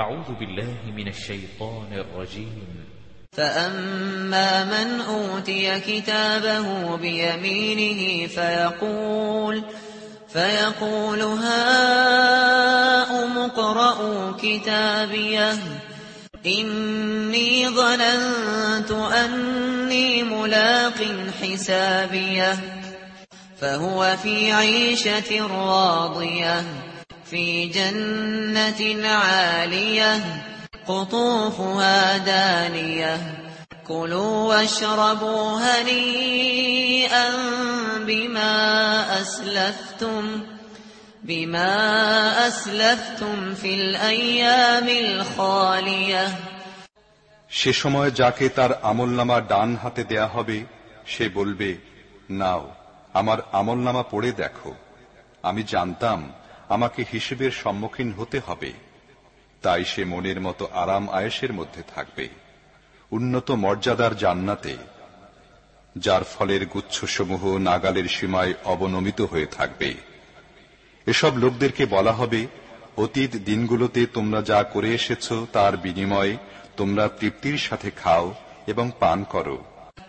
أعوذ بالله من الشيطان الرجيم. فأما من أوتي كتابه بيمينه فيقول فيقول هاؤم اقرءوا كتابيه. إني ظننت أني ملاق حسابيه. فهو في عيشة راضية. في جنة عالية قطوفها دانية كلوا واشربوا هنيئا بما أسلفتم بما أسلفتم في الأيام الخالية সে সময় যাকে তার আমলনামা ডান হাতে দেয়া হবে সে বলবে নাও আমার আমলনামা পড়ে দেখো আমি জানতাম আমাকে হিসেবের সম্মুখীন হতে হবে। তাই সে মনের মতো আরাম আয়েসের মধ্যে থাকবে। উন্নত মর্যাদার জান্নাতে, যার ফলের গুচ্ছসমূহ নাগালের সীমায় অবনমিত হয়ে থাকবে। এসব লোকদেরকে বলা হবে, অতীত দিনগুলোতে তোমরা যা করে এসেছ তার বিনিময়ে তোমরা তৃপ্তির সাথে খাও এবং পান করো।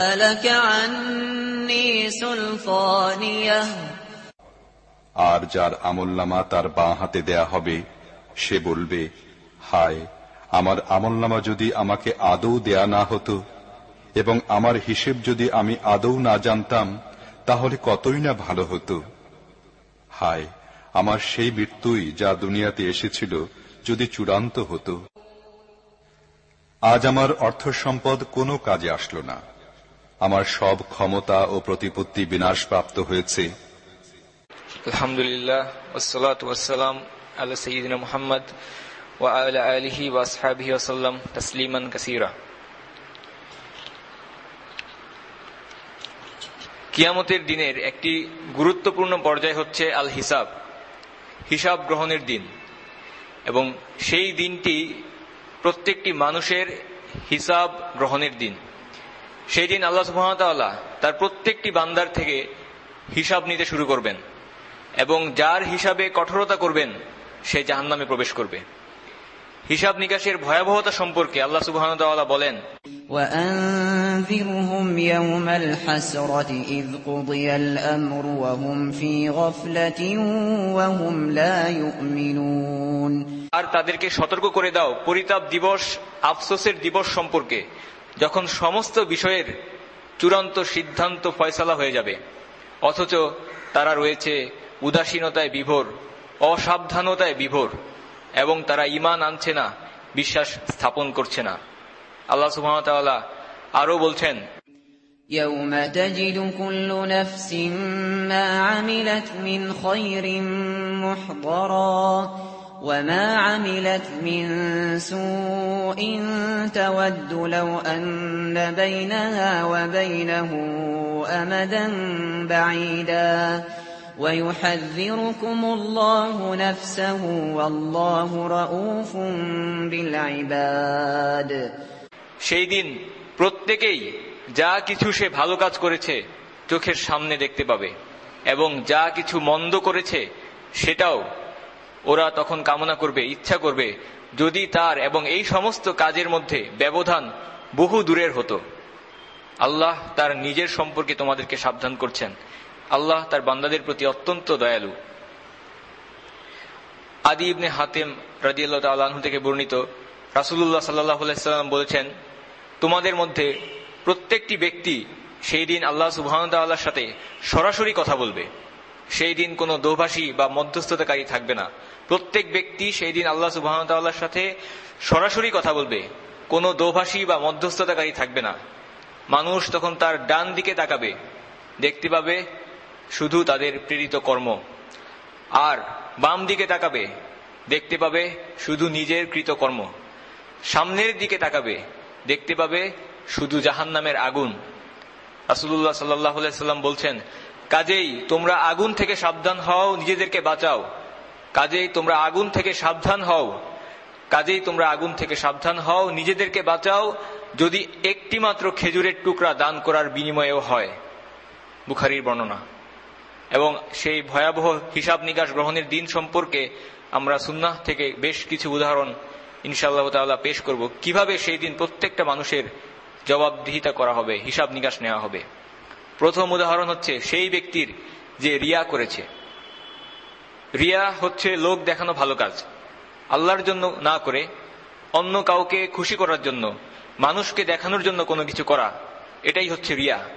هلك عني سلطانيه আর যার আমলনামা তার বাঁ হাতে দেয়া হবে সে বলবে হায় আমার আমলনামা যদি আমাকে আদৌ দেয়া না হতো এবং আমার হিসেব যদি আমি আদৌ না জানতাম তাহলে কতই না ভালো হতো হায় আমার সেই মৃত্যুই যা দুনিয়াতে এসেছিল যদি চূড়ান্ত হতো আজ আমার অর্থ সম্পদ কোনো কাজে আসলো না আমার সব ক্ষমতা ও প্রতিপত্তি বিনাশপ্রাপ্ত হয়েছে। মোহাম্মদ কাসিরা। কিয়ামতের দিনের একটি গুরুত্বপূর্ণ পর্যায় হচ্ছে আল হিসাব হিসাব গ্রহণের দিন। এবং সেই দিনটি প্রত্যেকটি মানুষের হিসাব গ্রহণের দিন। সেই দিন আল্লাহ সুহামতাল্লাহ তার প্রত্যেকটি বান্দার থেকে হিসাব নিতে শুরু করবেন এবং যার হিসাবে কঠোরতা করবেন সে জাহান্নামে প্রবেশ করবে। হিসাব নিকাশের ভয়াবহতা সম্পর্কে আল্লাহ সুবাহ বলেন আর তাদেরকে সতর্ক করে দাও পরিতাপ দিবস আফসোসের দিবস সম্পর্কে। যখন সমস্ত বিষয়ের চূড়ান্ত সিদ্ধান্ত ফয়সালা হয়ে যাবে অথচ তারা রয়েছে উদাসীনতায় বিভোর অসাবধানতায় বিভোর এবং তারা ইমান আনছে না বিশ্বাস স্থাপন করছে না আল্লাহ সুহামতাল্লাহ আরো বলছেন يوم تجد كل نفس ما عملت من خير محضرا وما عملت من سوء تود لو أن بينها وبينه أمدا بعيدا ويحذركم الله نفسه والله رؤوف بالعباد সেই দিন প্রত্যেকেই যা কিছু সে ভালো কাজ করেছে চোখের সামনে দেখতে পাবে এবং যা কিছু মন্দ করেছে সেটাও ওরা তখন কামনা করবে, ইচ্ছা করবে, যদি তার এবং এই সমস্ত কাজের মধ্যে ব্যবধান বহু দূরের হতো। আল্লাহ তার নিজের সম্পর্কে তোমাদেরকে সাবধান করছেন। আল্লাহ তার বান্দাদের প্রতি অত্যন্ত দয়ালু। আদি ইবনে হাতেম রাজিয়াল্লাহ তাল্লাহ থেকে বর্ণিত রাসুল্লাহ সাল্লাম বলেছেন, তোমাদের মধ্যে প্রত্যেকটি ব্যক্তি সেই দিন আল্লাহ সুবাহর সাথে সরাসরি কথা বলবে। সেই দিন কোনো দোভাষী বা মধ্যস্থতাকারী থাকবে না। প্রত্যেক ব্যক্তি সেই দিন আল্লাহ সুবাহর সাথে সরাসরি কথা বলবে। কোনো দোভাষী বা মধ্যস্থতাকারী থাকবে না। মানুষ তখন তার ডান দিকে তাকাবে। দেখতে পাবে শুধু তাদের প্রেরিত কর্ম। আর বাম দিকে তাকাবে। দেখতে পাবে শুধু নিজের কৃতকর্ম সামনের দিকে তাকাবে। দেখতে পাবে শুধু জাহান নামের আগুন রাসুল্লাহ সাল্লাহ সাল্লাম বলছেন, কাজেই তোমরা আগুন থেকে সাবধান হও, নিজেদেরকে বাঁচাও। কাজেই তোমরা আগুন থেকে সাবধান হও। কাজেই তোমরা আগুন থেকে সাবধান হও। নিজেদেরকে বাঁচাও। যদি একটি মাত্র খেজুরের টুকরা দান করার বিনিময়েও হয়। বুখারির বর্ণনা। এবং সেই ভয়াবহ হিসাব নিকাশ গ্রহণের দিন সম্পর্কে আমরা সুন্নাহ থেকে বেশ কিছু উদাহরণ ইনশাআল্লাহ তাল্লাহ পেশ করব। কীভাবে সেই দিন প্রত্যেকটা মানুষের জবাবদিহিতা করা হবে, হিসাব নিকাশ নেওয়া হবে। প্রথম উদাহরণ হচ্ছে সেই ব্যক্তির যে রিয়া করেছে। রিয়া হচ্ছে লোক দেখানো ভালো কাজ। আল্লাহর জন্য না করে অন্য কাউকে খুশি করার জন্য, মানুষকে দেখানোর জন্য কোনো কিছু করা, এটাই হচ্ছে রিয়া।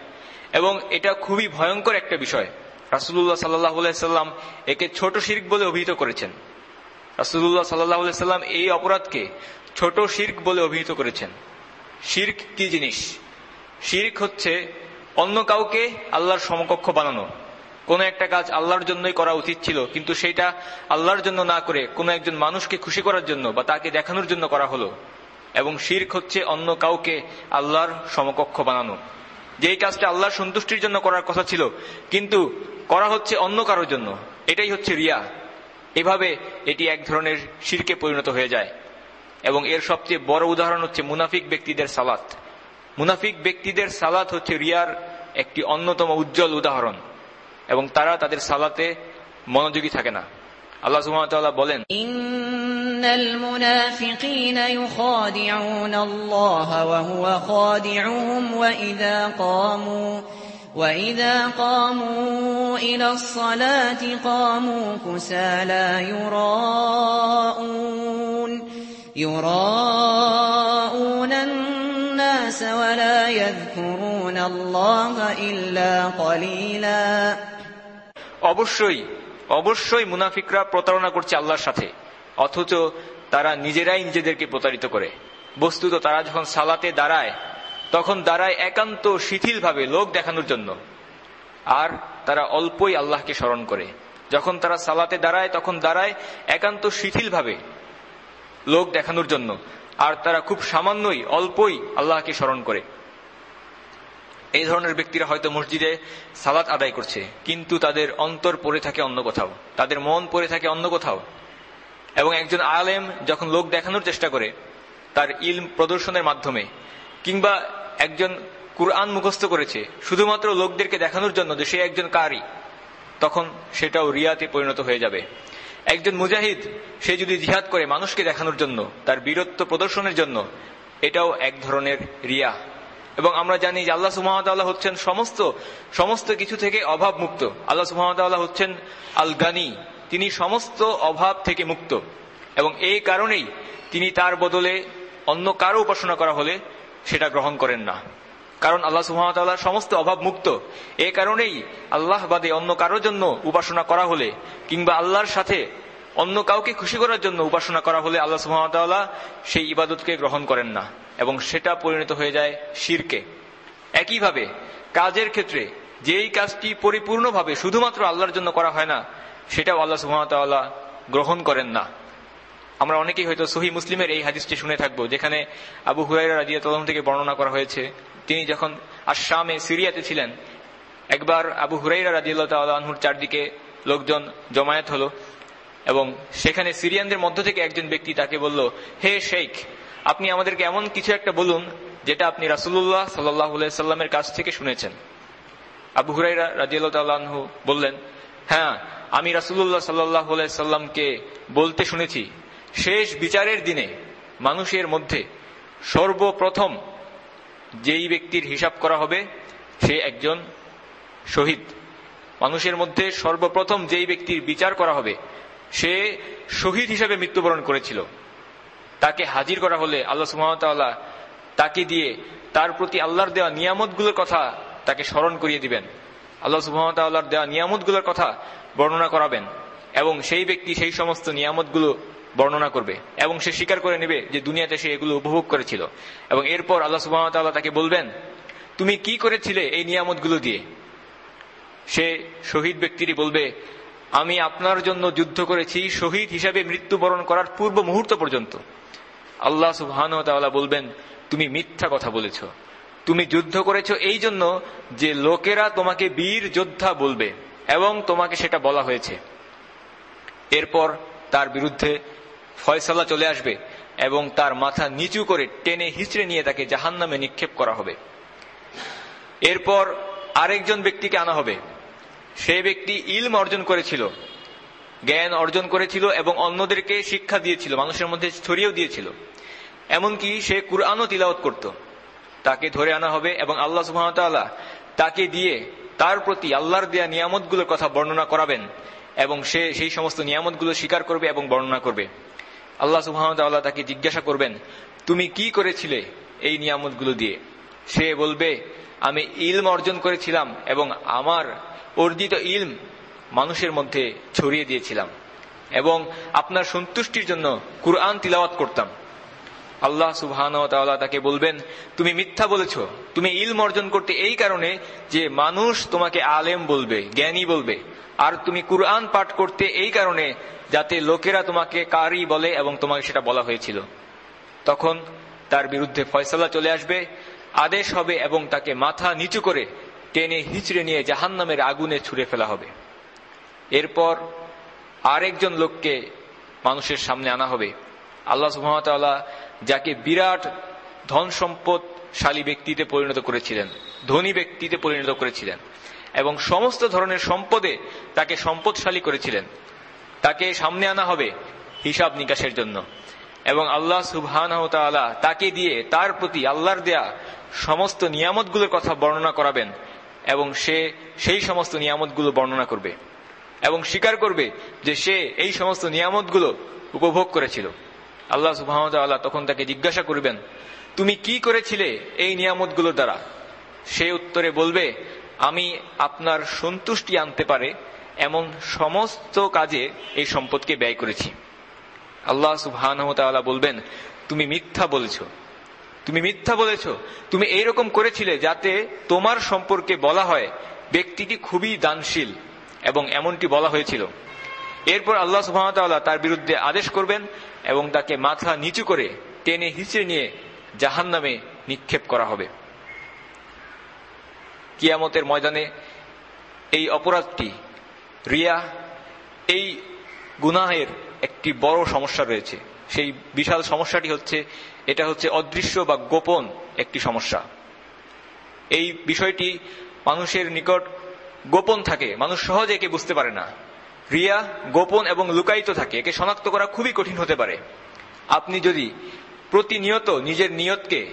এবং এটা খুবই ভয়ঙ্কর একটা বিষয়। রাসুল্লাহ সাল্লাহ সাল্লাম একে ছোট শির্ক বলে অভিহিত করেছেন। রাসুল্লাহ সাল্লাহ সাল্লাম এই অপরাধকে ছোট শির্ক বলে অভিহিত করেছেন। শির্ক কি জিনিস? শির্ক হচ্ছে অন্য কাউকে আল্লাহর সমকক্ষ বানানো। কোন একটা কাজ আল্লাহর জন্যই করা উচিত ছিল, কিন্তু সেটা আল্লাহর জন্য না করে কোনো একজন মানুষকে খুশি করার জন্য বা তাকে দেখানোর জন্য করা হলো। এবং শির্ক হচ্ছে অন্য কাউকে আল্লাহর সমকক্ষ বানানো। যেই কাজটা আল্লাহর সন্তুষ্টির জন্য করার কথা ছিল, কিন্তু করা হচ্ছে অন্য কারোর জন্য। এটাই হচ্ছে রিয়া। এভাবে এটি এক ধরনের শিরকে পরিণত হয়ে যায়। এবং এর সবচেয়ে বড় উদাহরণ হচ্ছে মুনাফিক ব্যক্তিদের সালাত। মুনাফিক ব্যক্তিদের সালাত হচ্ছে রিয়ার একটি অন্যতম উজ্জ্বল উদাহরণ। এবং তারা তাদের সালাতে মনোযোগী থাকে না আল্লাহ সুহামতাল্লাহ বলেন إن المنافقين يخادعون الله وهو خادعهم وإذا قاموا وإذا قاموا إلى الصلاة قاموا كسالى يراءون يراءون الناس ولا يذكرون الله إلا قليلا অবশ্যই অবশ্যই মুনাফিকরা প্রতারণা করছে আল্লাহর সাথে অথচ তারা নিজেরাই নিজেদেরকে প্রতারিত করে বস্তুত তারা যখন সালাতে দাঁড়ায় তখন দাঁড়ায় একান্ত শিথিলভাবে লোক দেখানোর জন্য আর তারা অল্পই আল্লাহকে স্মরণ করে যখন তারা সালাতে দাঁড়ায় তখন দাঁড়ায় একান্ত শিথিলভাবে লোক দেখানোর জন্য আর তারা খুব সামান্যই, অল্পই আল্লাহকে স্মরণ করে। এই ধরনের ব্যক্তিরা হয়তো মসজিদে সালাত আদায় করছে, কিন্তু তাদের অন্তর পড়ে থাকে অন্য কোথাও। তাদের মন পড়ে থাকে অন্য কোথাও। এবং একজন আলেম যখন লোক দেখানোর চেষ্টা করে, তার ইলম প্রদর্শনের মাধ্যমে, কিংবা একজন কুরআন মুখস্থ করেছে, শুধুমাত্র লোকদেরকে দেখানোর জন্য যে সে একজন কারি, তখন সেটাও রিয়াতে পরিণত হয়ে যাবে। একজন মুজাহিদ, সে যদি জিহাদ করে মানুষকে দেখানোর জন্য, তার বীরত্ব প্রদর্শনের জন্য, এটাও এক ধরনের রিয়া। এবং আমরা জানি যে আল্লাহ সুহামতাল্লাহ হচ্ছেন সমস্ত সমস্ত কিছু থেকে অভাব মুক্ত আল্লাহ সুহামতাল্লাহ হচ্ছেন আল গানি তিনি সমস্ত অভাব থেকে মুক্ত। এবং এই কারণেই তিনি তার বদলে অন্য কারও উপাসনা করা হলে সেটা গ্রহণ করেন না। কারণ আল্লাহ সুহামতাল্লাহ সমস্ত অভাব মুক্ত। এ কারণেই আল্লাহ বাদে অন্য কারোর জন্য উপাসনা করা হলে কিংবা আল্লাহর সাথে অন্য কাউকে খুশি করার জন্য উপাসনা করা হলে আল্লাহ সুহামতাল্লাহ সেই ইবাদতকে গ্রহণ করেন না এবং সেটা পরিণত হয়ে যায় শিরকে। একইভাবে কাজের ক্ষেত্রে যেই কাজটি পরিপূর্ণভাবে শুধুমাত্র আল্লাহর জন্য করা হয় না, সেটাও আল্লাহ সুহামতাল্লাহ গ্রহণ করেন না। আমরা অনেকেই হয়তো সহি মুসলিমের এই হাদিসটি শুনে থাকব, যেখানে আবু হুরাইরা রাজিয়া তদম থেকে বর্ণনা করা হয়েছে, তিনি যখন আসামে সিরিয়াতে ছিলেন, একবার আবু হুরাইরা রাজিয়াল্লাহ তাল্লাহুর চারদিকে লোকজন জমায়েত হলো এবং সেখানে সিরিয়ানদের মধ্য থেকে একজন ব্যক্তি তাকে বলল, হে শেখ আপনি আমাদেরকে এমন কিছু একটা বলুন, যেটা আপনি রাসুল্লাহ সাল্লাহ সাল্লামের কাছ থেকে শুনেছেন। আবু হুরাইরা রাজিয়াল্লাহু বললেন হ্যাঁ আমি রাসুল্লাহ সাল্লাহ সাল্লামকে বলতে শুনেছি শেষ বিচারের দিনে মানুষের মধ্যে সর্বপ্রথম যেই ব্যক্তির হিসাব করা হবে, সে একজন শহীদ। মানুষের মধ্যে সর্বপ্রথম যেই ব্যক্তির বিচার করা হবে, সে শহীদ হিসাবে মৃত্যুবরণ করেছিল। তাকে হাজির করা হলে আল্লাহ সুহামতাল্লাহ তাকে দিয়ে তার প্রতি আল্লাহর দেওয়া নিয়ামতগুলোর কথা তাকে স্মরণ করিয়ে দিবেন। আল্লাহ সুহামতাল্লাহর দেওয়া নিয়ামতগুলোর কথা বর্ণনা করাবেন এবং সেই ব্যক্তি সেই সমস্ত নিয়ামতগুলো বর্ণনা করবে এবং সে স্বীকার করে নেবে যে দুনিয়াতে সে এগুলো উপভোগ করেছিল। এবং এরপর আল্লাহ সুবাহতাল্লাহ তাকে বলবেন, তুমি কি করেছিলে এই নিয়ামতগুলো দিয়ে? সে শহীদ ব্যক্তিটি বলবে, আমি আপনার জন্য যুদ্ধ করেছি, শহীদ হিসাবে মৃত্যুবরণ করার পূর্ব মুহূর্ত পর্যন্ত। আল্লাহ সুবহান বলবেন, তুমি মিথ্যা কথা বলেছ। তুমি যুদ্ধ করেছ এই জন্য যে লোকেরা তোমাকে বীর যোদ্ধা বলবে এবং তোমাকে সেটা বলা হয়েছে। এরপর তার বিরুদ্ধে ফয়সালা চলে আসবে এবং তার মাথা নিচু করে টেনে হিচড়ে নিয়ে তাকে জাহান নামে নিক্ষেপ করা হবে। এরপর আরেকজন ব্যক্তিকে আনা হবে। সেই ব্যক্তি ইলম অর্জন করেছিল, জ্ঞান অর্জন করেছিল এবং অন্যদেরকে শিক্ষা দিয়েছিল, মানুষের মধ্যে ছড়িয়েও দিয়েছিল। এমনকি সে কুরআনও তিলাওত করত। তাকে ধরে আনা হবে এবং আল্লাহ সুহামতাল্লাহ তাকে দিয়ে তার প্রতি আল্লাহর দেয়া নিয়ামতগুলোর কথা বর্ণনা করাবেন এবং সে সেই সমস্ত নিয়ামতগুলো স্বীকার করবে এবং বর্ণনা করবে। আল্লাহ সুহামতাল্লাহ তাকে জিজ্ঞাসা করবেন, তুমি কি করেছিলে এই নিয়ামতগুলো দিয়ে? সে বলবে, আমি ইলম অর্জন করেছিলাম এবং আমার অর্জিত ইলম মানুষের মধ্যে ছড়িয়ে দিয়েছিলাম এবং আপনার সন্তুষ্টির জন্য কুরআন তিলাওয়াত করতাম। আল্লাহ সুবহান তাকে বলবেন, তুমি মিথ্যা বলেছ। তুমি ইলম অর্জন করতে এই কারণে যে মানুষ তোমাকে আলেম বলবে, জ্ঞানী বলবে। আর তুমি কুরআন পাঠ করতে এই কারণে যাতে লোকেরা তোমাকে কারি বলে এবং তোমাকে সেটা বলা হয়েছিল। তখন তার বিরুদ্ধে ফয়সলা চলে আসবে, আদেশ হবে এবং তাকে মাথা নিচু করে টেনে হিচড়ে নিয়ে জাহান নামের আগুনে ছুড়ে ফেলা হবে। এরপর আরেকজন লোককে মানুষের সামনে আনা হবে। আল্লাহ সুহামতাল্লাহ যাকে বিরাট ধন সম্পদশালী ব্যক্তিতে পরিণত করেছিলেন, ধনী ব্যক্তিতে পরিণত করেছিলেন। এবং সমস্ত ধরনের সম্পদে তাকে সম্পদশালী করেছিলেন। তাকে সামনে আনা হবে হিসাব নিকাশের জন্য। এবং আল্লাহ সুবহান তাকে দিয়ে তার প্রতি আল্লাহর দেয়া সমস্ত নিয়ামতগুলোর কথা বর্ণনা করাবেন এবং সে সেই সমস্ত নিয়ামতগুলো বর্ণনা করবে এবং স্বীকার করবে যে সে এই সমস্ত নিয়ামতগুলো উপভোগ করেছিল। আল্লাহ সুহামতাল্লাহ তখন তাকে জিজ্ঞাসা করবেন, তুমি কি করেছিলে এই নিয়ামতগুলোর দ্বারা? সে উত্তরে বলবে আমি আপনার সন্তুষ্টি আনতে পারে এমন সমস্ত কাজে এই সম্পদকে ব্যয় করেছি। আল্লাহ সুবহান বলবেন, তুমি মিথ্যা বলেছ। তুমি মিথ্যা বলেছ। তুমি এইরকম করেছিলে যাতে তোমার সম্পর্কে বলা হয়, ব্যক্তিটি খুবই দানশীল এবং এমনটি বলা হয়েছিল। এরপর আল্লাহ সুহামতাল্লাহ তার বিরুদ্ধে আদেশ করবেন এবং তাকে মাথা নিচু করে টেনে হিচড়ে নিয়ে জাহান নামে নিক্ষেপ করা হবে। কিয়ামতের ময়দানে এই অপরাধটি, রিয়া, এই গুনাহের একটি বড় সমস্যা রয়েছে। সেই বিশাল সমস্যাটি হচ্ছে, এটা হচ্ছে অদৃশ্য বা গোপন একটি সমস্যা। এই বিষয়টি মানুষের নিকট গোপন থাকে, মানুষ সহজে একে বুঝতে পারে না। রিয়া গোপন এবং লুকায়িত থাকে, একে শনাক্ত করা খুবই কঠিন হতে পারে। আপনি যদি প্রতিনিয়ত নিজের নিয়তকে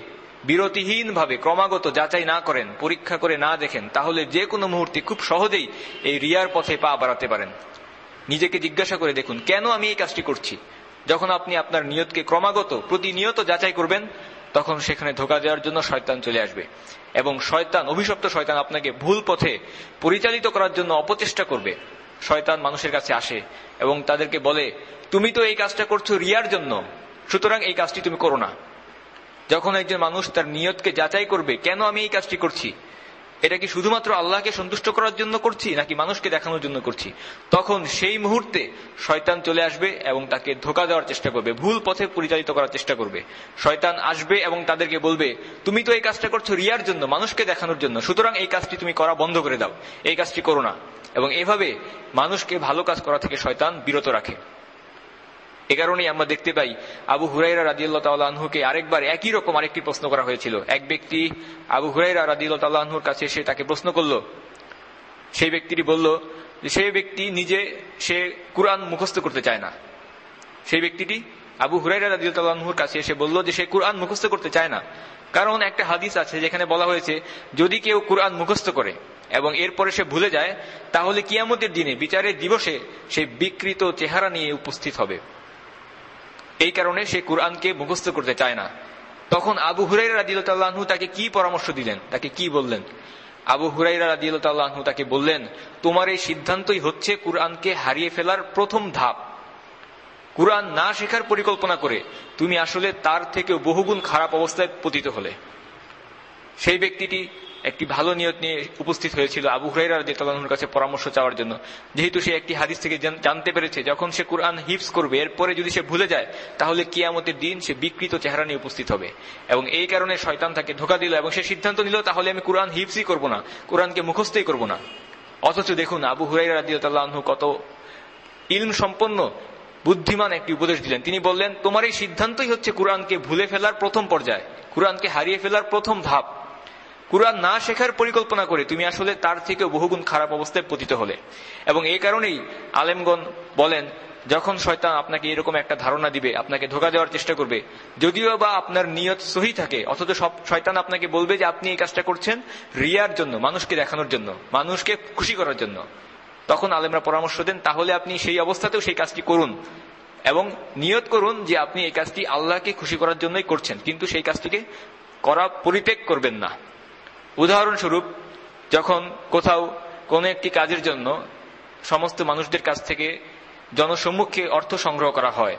বিরতিহীন ভাবে ক্রমাগত যাচাই না করেন, পরীক্ষা করে না দেখেন, তাহলে যে কোনো মুহূর্তে খুব সহজেই এই রিয়ার পথে পা বাড়াতে পারেন। নিজেকে জিজ্ঞাসা করে দেখুন, কেন আমি এই কাজটি করছি? যখন আপনি আপনার নিয়তকে ক্রমাগত প্রতিনিয়ত যাচাই করবেন, তখন সেখানে ধোকা দেওয়ার জন্য শয়তান চলে আসবে। এবং শয়তান, অভিশপ্ত শয়তান আপনাকে ভুল পথে পরিচালিত করার জন্য অপচেষ্টা করবে। শয়তান মানুষের কাছে আসে এবং তাদেরকে বলে, তুমি তো এই কাজটা করছ রিয়ার জন্য, সুতরাং এই কাজটি তুমি করো না। যখন একজন মানুষ তার নিয়তকে যাচাই করবে, কেন আমি এই কাজটি করছি? এটা কি শুধুমাত্র আল্লাহকে সন্তুষ্ট করার জন্য করছি, নাকি মানুষকে দেখানোর জন্য করছি? তখন সেই মুহূর্তে শয়তান চলে আসবে এবং তাকে ধোকা দেওয়ার চেষ্টা করবে, ভুল পথে পরিচালিত করার চেষ্টা করবে। শয়তান আসবে এবং তাদেরকে বলবে, তুমি তো এই কাজটা করছ রিয়ার জন্য, মানুষকে দেখানোর জন্য। সুতরাং এই কাজটি তুমি করা বন্ধ করে দাও। এই কাজটি করো না। এবং এভাবে মানুষকে ভালো কাজ করা থেকে শয়তান বিরত রাখে। এ কারণেই আমরা দেখতে পাই আবু হুরাইরা রাজিউল্লাহ তাল্লাহকে আরেকবার একই রকম আরেকটি প্রশ্ন করা হয়েছিল। এক ব্যক্তি আবু হুরাইরা রাজিউল্লাহ তাল্লাহর কাছে এসে তাকে প্রশ্ন করল। সেই ব্যক্তিটি বলল যে সেই ব্যক্তি নিজে, সে কোরআন মুখস্থ করতে চায় না। সেই ব্যক্তিটি আবু হুরাইরা রাজিউল্লাহর কাছে এসে বলল যে, সে কোরআন মুখস্থ করতে চায় না। কারণ একটা হাদিস আছে যেখানে বলা হয়েছে, যদি কেউ কোরআন মুখস্থ করে এবং এরপরে সে ভুলে যায়, তাহলে কিয়ামতের দিনে বিচারের দিবসে সে বিকৃত চেহারা নিয়ে উপস্থিত হবে। এই কারণে সে কোরআনকে মুখস্থ করতে চায় না। তখন আবু হুরাইরা রাজিউল্লাহু তাকে কি পরামর্শ দিলেন? তাকে কি বললেন? আবু হুরাইরা রাজিউল্লাহু তাকে বললেন, তোমার এই সিদ্ধান্তই হচ্ছে কোরআনকে হারিয়ে ফেলার প্রথম ধাপ। কোরআন না শেখার পরিকল্পনা করে তুমি আসলে তার থেকেও বহুগুণ খারাপ অবস্থায় পতিত হলে। সেই ব্যক্তিটি একটি ভালো নিয়ত নিয়ে উপস্থিত হয়েছিল। আবু হুরাইরা রাদিয়াল্লাহুর কাছে পরামর্শ চাওয়ার জন্য। যেহেতু সে একটি হাদিস থেকে জানতে পেরেছে, যখন সে কোরআন হিপস করবে, এরপরে যদি সে ভুলে যায়, তাহলে কিয়ামতের দিন সে বিকৃত চেহারা নিয়ে উপস্থিত হবে। এবং এই কারণে শয়তান তাকে ধোকা দিল এবং সে সিদ্ধান্ত নিল, তাহলে আমি কোরআন হিপসই করব না, কোরআনকে মুখস্থই করব না। অথচ দেখুন, আবু হুরাইরা রাদিয়াল্লাহু কত ইলম সম্পন্ন, বুদ্ধিমান একটি উপদেশ দিলেন। তিনি বললেন, তোমার এই সিদ্ধান্তই হচ্ছে কোরআনকে ভুলে ফেলার প্রথম পর্যায়, কোরআনকে হারিয়ে ফেলার প্রথম ধাপ। কোরআন না শেখার পরিকল্পনা করে তুমি আসলে তার থেকে বহুগুণ খারাপ অবস্থায় পতিত হলে। এবং এই কারণেই আলেমগণ বলেন, যখন শয়তান আপনাকে এরকম একটা ধারণা দিবে, আপনাকে ধোকা দেওয়ার চেষ্টা করবে, যদিও বা আপনার নিয়ত সহি থাকে, অথচ সব শয়তান আপনাকে বলবে যে আপনি এই কাজটা করছেন রিয়ার জন্য, মানুষকে দেখানোর জন্য, মানুষকে খুশি করার জন্য। তখন আলেমরা পরামর্শ দেন, তাহলে আপনি সেই অবস্থাতেও সেই কাজটি করুন। এবং নিয়ত করুন যে আপনি এই কাজটি আল্লাহকে খুশি করার জন্যই করছেন, কিন্তু সেই কাজটিকে করা পরিত্যাগ করবেন না। উদাহরণস্বরূপ, যখন কোথাও কোনো একটি কাজের জন্য সমস্ত মানুষদের কাছ থেকে জনসম্মুখে অর্থ সংগ্রহ করা হয়,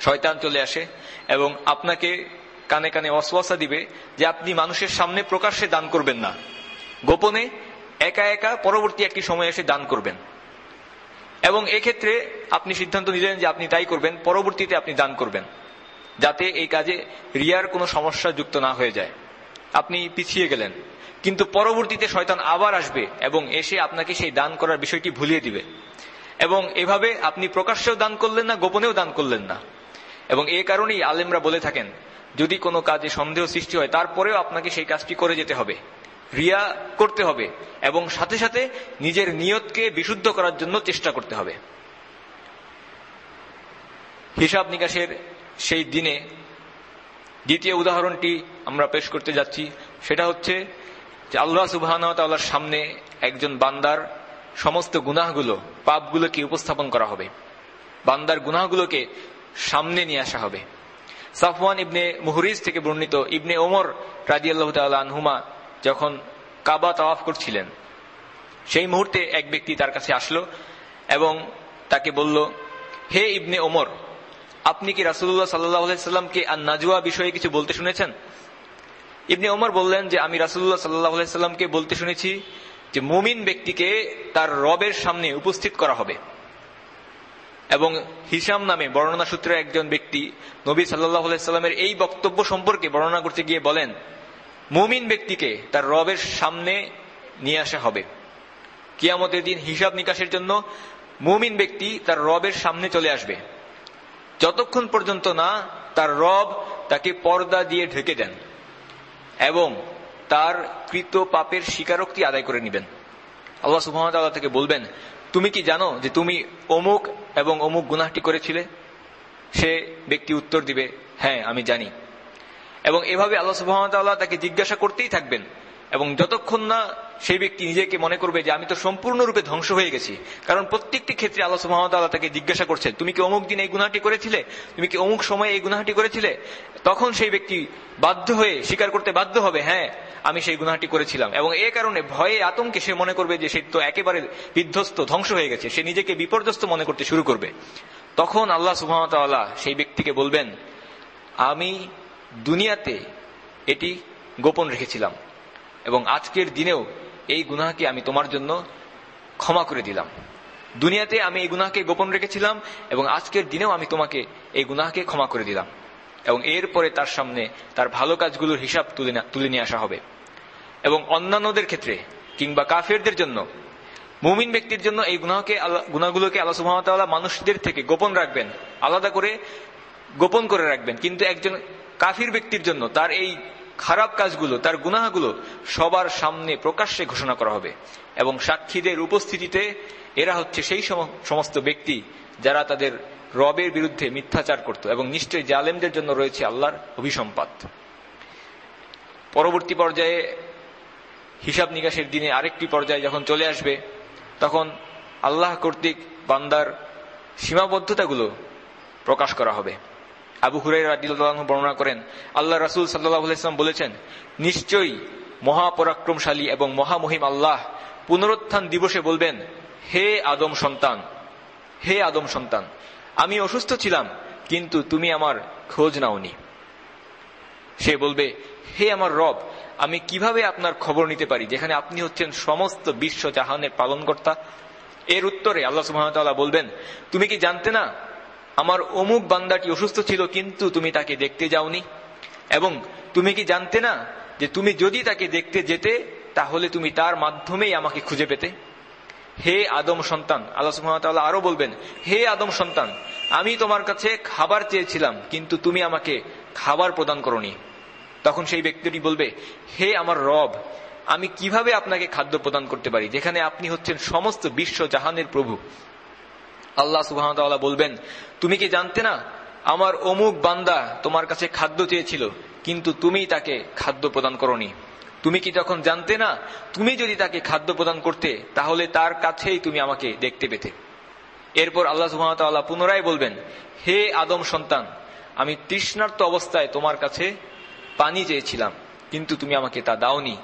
শয়তান চলে আসে এবং আপনাকে কানে কানে অসওয়াসা দিবে যে আপনি মানুষের সামনে প্রকাশ্যে দান করবেন না। গোপনে একা একা পরবর্তী একটি সময় এসে দান করবেন। এবং এক্ষেত্রে আপনি সিদ্ধান্ত নিলেন যে আপনি তাই করবেন, পরবর্তীতে আপনি দান করবেন, যাতে এই কাজে রিয়ার কোনো সমস্যা যুক্ত না হয়ে যায়। আপনি পিছিয়ে গেলেন। কিন্তু পরবর্তীতে শয়তান আবার আসবে এবং এসে আপনাকে সেই দান করার বিষয়টি ভুলিয়ে দিবে। এবং এভাবে আপনি প্রকাশ্যেও দান করলেন না, গোপনেও দান করলেন না। এবং এ কারণেই আলেমরা বলে থাকেন, যদি কোনো কাজে সন্দেহ সৃষ্টি হয়, তারপরেও আপনাকে সেই কাজটি করে যেতে হবে, রিয়া করতে হবে, এবং সাথে সাথে নিজের নিয়তকে বিশুদ্ধ করার জন্য চেষ্টা করতে হবে। হিসাব নিকাশের সেই দিনে দ্বিতীয় উদাহরণটি আমরা পেশ করতে যাচ্ছি। সেটা হচ্ছে যে আল্লাহ সুবাহর সামনে একজন বান্দার সমস্ত গুনাহগুলো, পাপগুলোকে উপস্থাপন করা হবে। বান্দার গুনাহগুলোকে সামনে নিয়ে আসা হবে। সাফওয়ান ইবনে মুহরিজ থেকে বর্ণিত ইবনে ওমর রাজি আল্লাহ আনহুমা যখন কাবা তাওয়াফ করছিলেন, সেই মুহূর্তে এক ব্যক্তি তার কাছে আসলো এবং তাকে বলল, হে ইবনে ওমর আপনি কি রাসুল্লাহ সাল্লাহামকে আর নাজুয়া বিষয়ে কিছু বলতে শুনেছেন? ইবনে ওমর বললেন যে, আমি রাসুল্লাহ সাল্লাহামকে বলতে শুনেছি যে, মুমিন ব্যক্তিকে তার রবের সামনে উপস্থিত করা হবে। এবং হিসাম নামে বর্ণনা সূত্রে একজন ব্যক্তি নবী সাল্লাহামের এই বক্তব্য সম্পর্কে বর্ণনা করতে গিয়ে বলেন, মুমিন ব্যক্তিকে তার রবের সামনে নিয়ে আসা হবে। কিয়ামতের দিন হিসাব নিকাশের জন্য মুমিন ব্যক্তি তার রবের সামনে চলে আসবে। যতক্ষণ পর্যন্ত না তার রব তাকে পর্দা দিয়ে ঢেকে দেন এবং তার কৃত পাপের স্বীকারোক্তি আদায় করে নেবেন। আল্লাহ সুহামতাল্লাহ থেকে বলবেন, তুমি কি জানো যে তুমি অমুক এবং অমুক গুনাহটি করেছিলে? সে ব্যক্তি উত্তর দিবে হ্যাঁ আমি জানি। এবং এভাবে আল্লাহ সুহামতাল্লাহ তাকে জিজ্ঞাসা করতেই থাকবেন এবং যতক্ষণ না সেই ব্যক্তি নিজেকে মনে করবে যে আমি তো সম্পূর্ণরূপে ধ্বংস হয়ে গেছি, কারণ প্রত্যেকটি ক্ষেত্রে আল্লাহ সুহামতাল্লাহ তাকে জিজ্ঞাসা করছেন, তুমি কি অমুক দিন এই গুনাহাটি করেছিলে? তুমি কি অমুক সময়ে এই গুনাহাটি করেছিলে? তখন সেই ব্যক্তি বাধ্য হয়ে স্বীকার করতে বাধ্য হবে হ্যাঁ আমি সেই গুনাহাটি করেছিলাম। এবং এ কারণে ভয়ে আতঙ্কে সে মনে করবে যে সে তো একেবারে বিধ্বস্ত, ধ্বংস হয়ে গেছে। সে নিজেকে বিপর্যস্ত মনে করতে শুরু করবে। তখন আল্লাহ সুহামতাল্লাহ সেই ব্যক্তিকে বলবেন, আমি দুনিয়াতে এটি গোপন রেখেছিলাম। এবং আজকের দিনেও এই গুনাহকে আমি তোমার জন্য ক্ষমা করে দিলাম। দুনিয়াতে আমি এই গুনাহকে গোপন রেখেছিলাম এবং আজকের দিনেও আমি তোমাকে এই গুনাহকে ক্ষমা করে দিলাম এবং এরপরে তার সামনে তার ভালো কাজগুলোর হিসাব তুলে তুলে নিয়ে আসা হবে। এবং অন্যান্যদের ক্ষেত্রে কিংবা কাফেরদের জন্য, মুমিন ব্যক্তির জন্য এই গুনাহকে গুনাগুলোকে আল্লাহ সুহামতাল্লাহ মানুষদের থেকে গোপন রাখবেন, আলাদা করে গোপন করে রাখবেন। কিন্তু একজন কাফির ব্যক্তির জন্য তার এই খারাপ কাজগুলো, তার গুনাহগুলো সবার সামনে প্রকাশ্যে ঘোষণা করা হবে। এবং সাক্ষীদের উপস্থিতিতে এরা হচ্ছে সেই সমস্ত ব্যক্তি যারা তাদের রবের বিরুদ্ধে মিথ্যাচার করত এবং নিশ্চয় জালেমদের জন্য রয়েছে আল্লাহর অভিসম্পাদ পরবর্তী পর্যায়ে হিসাব নিকাশের দিনে আরেকটি পর্যায়ে যখন চলে আসবে, তখন আল্লাহ কর্তৃক বান্দার সীমাবদ্ধতাগুলো প্রকাশ করা হবে। আবু হুরাই রাদিল্লাহ বর্ণনা করেন আল্লাহ রাসুল সাল্লাহাম বলেছেন, নিশ্চয়ই মহাপরাক্রমশালী এবং মহামহিম আল্লাহ পুনরুত্থান দিবসে বলবেন, হে আদম সন্তান, হে আদম সন্তান, আমি অসুস্থ ছিলাম, কিন্তু তুমি আমার খোঁজ নাওনি। সে বলবে, হে আমার রব, আমি কীভাবে আপনার খবর নিতে পারি, যেখানে আপনি হচ্ছেন সমস্ত বিশ্ব জাহানের পালনকর্তা? এর উত্তরে আল্লাহ সুহামতাল্লাহ বলবেন, তুমি কি জানতে না আমার অমুক বান্দাটি অসুস্থ ছিল, কিন্তু তুমি তাকে দেখতে যাওনি। এবং তুমি কি জানতে না যে তুমি যদি তাকে দেখতে যেতে, তাহলে তুমি তার মাধ্যমেই আমাকে খুঁজে পেতে? হে আদম সন্তান, আল্লাহ সুহামতাল্লাহ আরও বলবেন, হে আদম সন্তান, আমি তোমার কাছে খাবার চেয়েছিলাম, কিন্তু তুমি আমাকে খাবার প্রদান করনি। তখন সেই ব্যক্তিটি বলবে, হে আমার রব, আমি কীভাবে আপনাকে খাদ্য প্রদান করতে পারি, যেখানে আপনি হচ্ছেন সমস্ত বিশ্ব জাহানের প্রভু? আল্লাহ সুহামতাল্লাহ বলবেন, তুমি কি জানতে না, আমার অমুক বান্দা তোমার কাছে খাদ্য চেয়েছিল, কিন্তু তুমি তাকে খাদ্য প্রদান করনি। তুমি কি তখন জানতে না, তুমি যদি তাকে খাদ্য প্রদান করতে, তাহলে তার কাছেই তুমি আমাকে দেখতে পেতে। এরপর আল্লাহ সুহামতাল্লাহ পুনরায় বলবেন, হে আদম সন্তান, আমি তৃষ্ণার্ত অবস্থায় তোমার কাছে পানি চেয়েছিলাম, কিন্তু তুমি আমাকে তা দাওনি।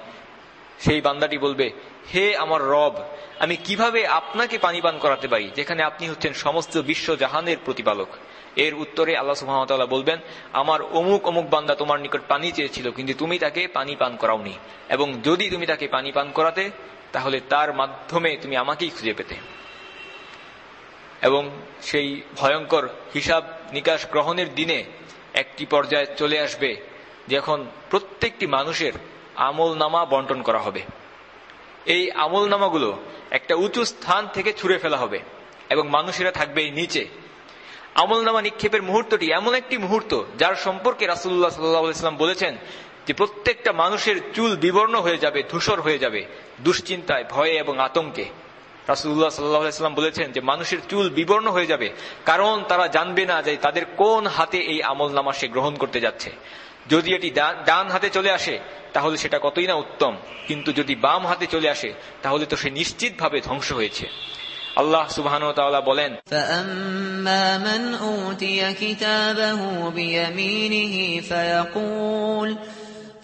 সেই বান্দাটি বলবে হে আমার রব, আমি কীভাবে আপনাকে পানি পান করাতে পারি, যেখানে আপনি হচ্ছেন সমস্ত বিশ্ব জাহানের প্রতিপালক? এর উত্তরে আল্লাহ সুহামতাল্লাহ বলবেন, আমার অমুক অমুক বান্দা তোমার নিকট পানি চেয়েছিল, কিন্তু তুমি তাকে পানি পান করাওনি। এবং যদি তুমি তাকে পানি পান করাতে, তাহলে তার মাধ্যমে তুমি আমাকেই খুঁজে পেতে। এবং সেই ভয়ঙ্কর হিসাব নিকাশ গ্রহণের দিনে একটি পর্যায়ে চলে আসবে, যখন প্রত্যেকটি মানুষের আমল নামা বন্টন করা হবে। এই আমল নামাগুলো একটা উঁচু স্থান থেকে ছুড়ে ফেলা হবে এবং মানুষেরা থাকবে এই নিচে। আমল নামা নিক্ষেপের মুহূর্তটি এমন একটি মুহূর্ত যার সম্পর্কে রাসুল্লাহ সাল্লাহাম বলেছেন যে প্রত্যেকটা মানুষের চুল বিবর্ণ হয়ে যাবে, ধূসর হয়ে যাবে, দুশ্চিন্তায়, ভয়ে এবং আতঙ্কে। রাসুল্লাহ সাল্লাহাম বলেছেন যে মানুষের চুল বিবর্ণ হয়ে যাবে কারণ তারা জানবে না যে তাদের কোন হাতে এই আমল নামা সে গ্রহণ করতে যাচ্ছে। যদি এটি ডান হাতে চলে আসে তাহলে সেটা কতই না উত্তম কিন্তু যদি বাম হাতে চলে আসে তাহলে তো সে নিশ্চিতভাবে ধ্বংস হয়েছে আল্লাহ সুবাহ বলেন فأما من أوتي كتابه بيمينه فيقول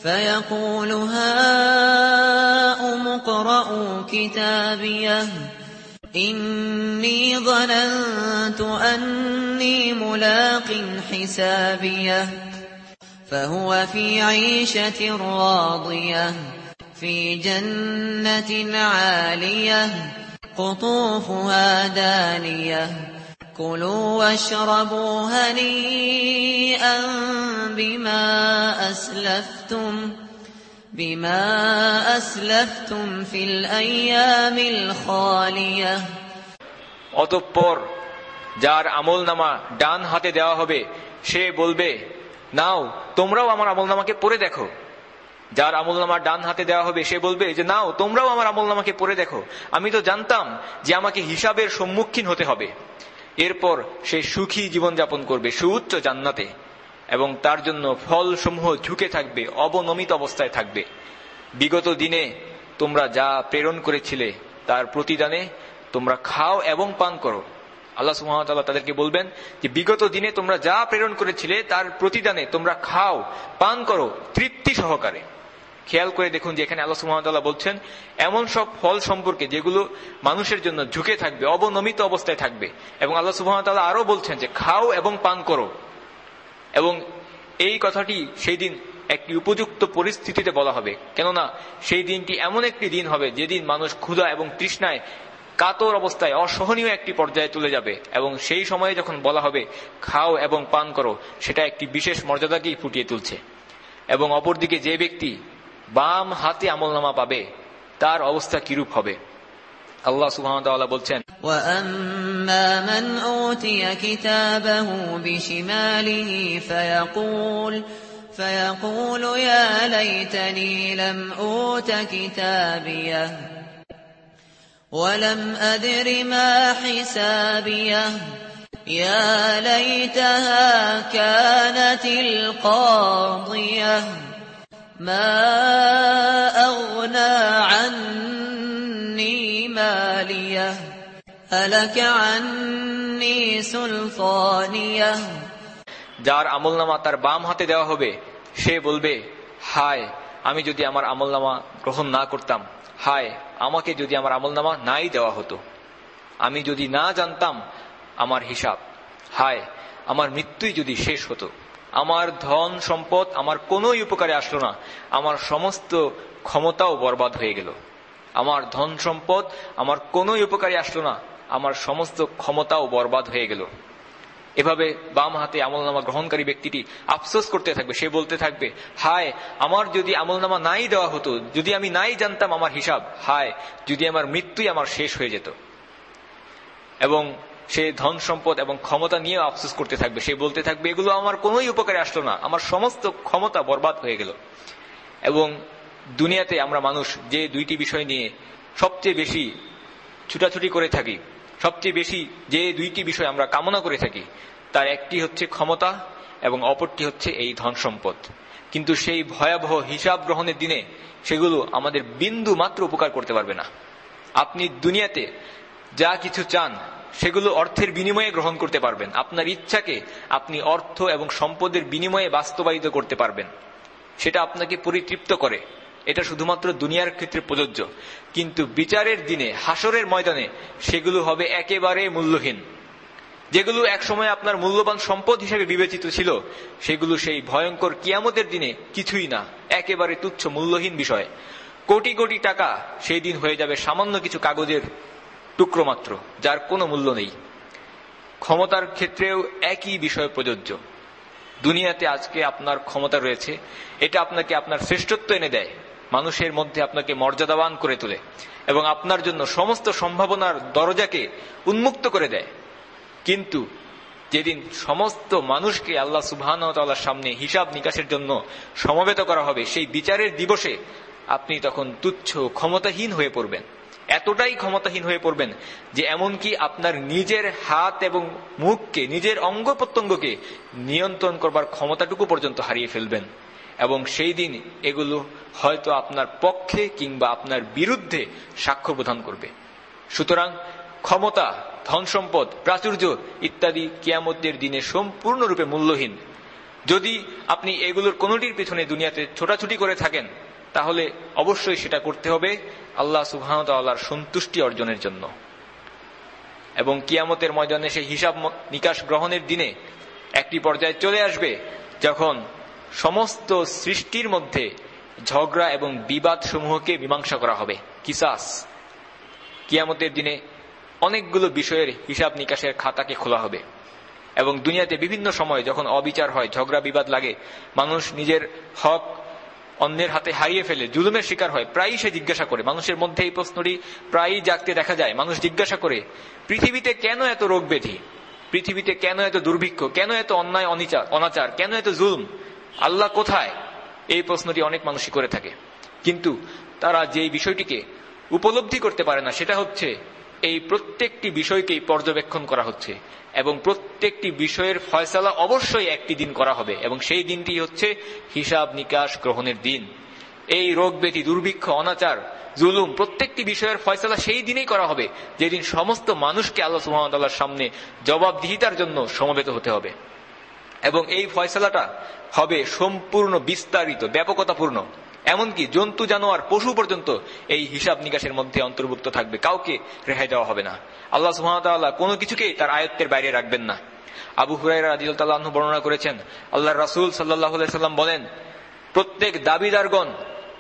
فيقول هاؤم اقرءوا كتابيه إني ظننت أني ملاق حسابيه فهو في عيشة راضية في جنة عالية قطوفها دانية كلوا واشربوا هنيئا بما أسلفتم بما أسلفتم في الأيام الخالية অতঃপর যার আমল নামা ডান হাতে দেওয়া হবে সে বলবে নাও, তোমরাও আমার আমল নামাকে পড়ে দেখো। যার আমল নামা ডান হাতে দেওয়া হবে, সে বলবে যে, নাও, তোমরাও আমার আমল নামাকে পড়ে দেখো। আমি তো জানতাম যে আমাকে হিসাবের সম্মুখীন হতে হবে। এরপর সে সুখী জীবনযাপন করবে, সুউচ্চ জান্নাতে। এবং তার জন্য ফলসমূহ ঝুঁকে থাকবে, অবনমিত অবস্থায় থাকবে। বিগত দিনে তোমরা যা প্রেরণ করেছিলে, তার প্রতিদানে তোমরা খাও এবং পান করো। আল্লাহ সুহামতাল্লাহ তাদেরকে বলবেন যে, বিগত দিনে তোমরা যা প্রেরণ করেছিলে তার প্রতিদানে তোমরা খাও, পান করো, তৃপ্তি সহকারে। খেয়াল করে দেখুন যে এখানে আল্লাহ সুহামতাল্লাহ বলছেন, এমন সব ফল সম্পর্কে যেগুলো মানুষের জন্য ঝুঁকে থাকবে, অবনমিত অবস্থায় থাকবে। এবং আল্লাহ সুহামতাল্লাহ আরও বলছেন যে, খাও এবং পান করো। এবং এই কথাটি সেই দিন একটি উপযুক্ত পরিস্থিতিতে বলা হবে। কেননা, সেই দিনটি এমন একটি দিন হবে, যেদিন মানুষ ক্ষুধা এবং তৃষ্ণায় কাতর অবস্থায় অসহনীয় একটি পর্যায়ে চলে যাবে এবং সেই সময়ে যখন বলা হবে খাও এবং পান করো সেটা একটি বিশেষ মর্যাদাকেই ফুটিয়ে তুলছে এবং অপরদিকে যে ব্যক্তি বাম হাতে আমলনামা পাবে তার অবস্থা কিরূপ হবে আল্লাহ সুহামতাল্লাহ বলছেন وأما من أوتي كتابه بشماله فيقول فيقول يا ليتني لم أوت كتابيه ولم أدر ما حسابيه يا ليتها كانت القاضية ما أغنى عني ماليه هلك عني سلطانيه যার আমলনামা তার বাম হাতে দেওয়া হবে সে বলবে হায় আমি যদি আমার আমলনামা গ্রহণ না করতাম হায়, আমাকে যদি আমার আমলনামা নাই দেওয়া হতো, আমি যদি না জানতাম আমার হিসাব, হায়, আমার মৃত্যুই যদি শেষ হতো, আমার ধন সম্পদ আমার কোনোই উপকারে আসলো না, আমার সমস্ত ক্ষমতাও বরবাদ হয়ে গেল, আমার ধন সম্পদ আমার কোনোই উপকারে আসলো না, আমার সমস্ত ক্ষমতাও বরবাদ হয়ে গেল। এভাবে বাম হাতে আমলনামা গ্রহণকারী ব্যক্তিটি আফসোস করতে থাকবে, সে বলতে থাকবে, হায়, আমার যদি আমলনামা নাই দেওয়া হতো, যদি আমি নাই জানতাম আমার হিসাব, হায়, যদি আমার মৃত্যুই আমার শেষ হয়ে যেত। এবং সে ধন সম্পদ এবং ক্ষমতা নিয়ে আফসোস করতে থাকবে, সে বলতে থাকবে, এগুলো আমার কোনোই উপকারে আসলো না, আমার সমস্ত ক্ষমতা বরবাদ হয়ে গেল। এবং দুনিয়াতে আমরা মানুষ যে দুইটি বিষয় নিয়ে সবচেয়ে বেশি ছুটাছুটি করে থাকি সবচেয়ে বেশি যে দুইটি বিষয় আমরা কামনা করে থাকি, তার একটি হচ্ছে ক্ষমতা এবং অপরটি হচ্ছে এই ধন সম্পদ। কিন্তু সেই ভয়াবহ হিসাব গ্রহণের দিনে সেগুলো আমাদের বিন্দু মাত্র উপকার করতে পারবে না। আপনি দুনিয়াতে যা কিছু চান, সেগুলো অর্থের বিনিময়ে গ্রহণ করতে পারবেন। আপনার ইচ্ছাকে আপনি অর্থ এবং সম্পদের বিনিময়ে বাস্তবায়িত করতে পারবেন। সেটা আপনাকে পরিতৃপ্ত করে। এটা শুধুমাত্র দুনিয়ার ক্ষেত্রে প্রযোজ্য। কিন্তু বিচারের দিনে হাসরের ময়দানে, সেগুলো হবে একেবারে মূল্যহীন। যেগুলো একসময় আপনার মূল্যবান সম্পদ হিসেবে বিবেচিত ছিল, সেগুলো সেই ভয়ঙ্কর কিয়ামতের দিনে কিছুই না। একেবারে তুচ্ছ, মূল্যহীন বিষয়। কোটি কোটি টাকা সেই দিন হয়ে যাবে সামান্য কিছু কাগজের টুকরো মাত্র, যার কোনো মূল্য নেই। ক্ষমতার ক্ষেত্রেও একই বিষয় প্রযোজ্য। দুনিয়াতে আজকে আপনার ক্ষমতা রয়েছে, এটা আপনাকে আপনার শ্রেষ্ঠত্ব এনে দেয়। মানুষের মধ্যে আপনাকে মর্যাদাবান করে তোলে এবং আপনার জন্য সমস্ত সম্ভাবনার দরজাকে উন্মুক্ত করে দেয়। কিন্তু যেদিন সমস্ত মানুষকে আল্লাহ সুবহান সামনে হিসাব নিকাশের জন্য সমবেত করা হবে, সেই বিচারের দিবসে আপনি তখন তুচ্ছ ক্ষমতাহীন হয়ে পড়বেন। এতটাই ক্ষমতাহীন হয়ে পড়বেন যে এমনকি আপনার নিজের হাত এবং মুখকে, নিজের অঙ্গ প্রত্যঙ্গকে নিয়ন্ত্রণ করবার ক্ষমতাটুকু পর্যন্ত হারিয়ে ফেলবেন। এবং সেই দিন এগুলো হয়তো আপনার পক্ষে কিংবা আপনার বিরুদ্ধে সাক্ষ্য প্রদান করবে। সুতরাং ক্ষমতা ধন সম্পদ প্রাচুর্য ইত্যাদি কিয়ামতের দিনে সম্পূর্ণরূপে মূল্যহীন। যদি আপনি এগুলোর কোনোটির পিছনে দুনিয়াতে ছোটাছুটি করে থাকেন, তাহলে অবশ্যই সেটা করতে হবে আল্লাহ সুবাহর সন্তুষ্টি অর্জনের জন্য। এবং কিয়ামতের ময়দানে সেই হিসাব নিকাশ গ্রহণের দিনে একটি পর্যায়ে চলে আসবে, যখন সমস্ত সৃষ্টির মধ্যে ঝগড়া এবং বিবাদ সমূহকে মীমাংসা করা হবে। কিসাস। কিয়ামতের দিনে অনেকগুলো বিষয়ের হিসাব নিকাশের খাতাকে খোলা হবে এবং দুনিয়াতে বিভিন্ন সময় যখন অবিচার হয়, ঝগড়া, বিবাদ লাগে, মানুষ নিজের হক অন্যের হাতে হারিয়ে ফেলে, জুলুমের শিকার হয়, প্রায়ই সে জিজ্ঞাসা করে। মানুষের মধ্যে এই প্রশ্নটি প্রায়ই জাগতে দেখা যায়। মানুষ জিজ্ঞাসা করে, পৃথিবীতে কেন এত রোগ ব্যাধি পৃথিবীতে কেন এত দুর্ভিক্ষ? কেন এত অন্যায় অনিচার অনাচার? কেন এত জুলুম? আল্লাহ কোথায়? এই প্রশ্নটি অনেক মানুষই করে থাকে। কিন্তু তারা যেই বিষয়টিকে উপলব্ধি করতে পারে না, সেটা হচ্ছে এই প্রত্যেকটি বিষয়কেই পর্যবেক্ষণ করা হচ্ছে এবং প্রত্যেকটি বিষয়ের ফয়সালা অবশ্যই একটি দিন করা হবে এবং সেই দিনটি হচ্ছে হিসাব নিকাশ গ্রহণের দিন। এই রোগ ব্যাধি, দুর্ভিক্ষ, অনাচার, জুলুম প্রত্যেকটি বিষয়ের ফয়সলা সেই দিনেই করা হবে যেদিন সমস্ত মানুষকে আল্লাহ সুহামতাল্লাহর সামনে জবাবদিহিতার জন্য সমবেত হতে হবে। এবং এই ফয়সালাটা হবে সম্পূর্ণ বিস্তারিত, ব্যাপকতাপূর্ণ। এমনকি জন্তু, জানোয়ার, পশু পর্যন্ত এই হিসাব নিকাশের মধ্যে অন্তর্ভুক্ত থাকবে, কাউকে রেহাই দেওয়া হবে না। আল্লাহ সুহামতাল্লাহ কোনো কিছুকেই তার আয়ত্তের বাইরে রাখবেন না। আবু হুরাই রাজিউল্লাহ বর্ণনা করেছেন আল্লাহ রাসুল সাল্লাহ সাল্লাম বলেন, প্রত্যেক দাবিদারগণ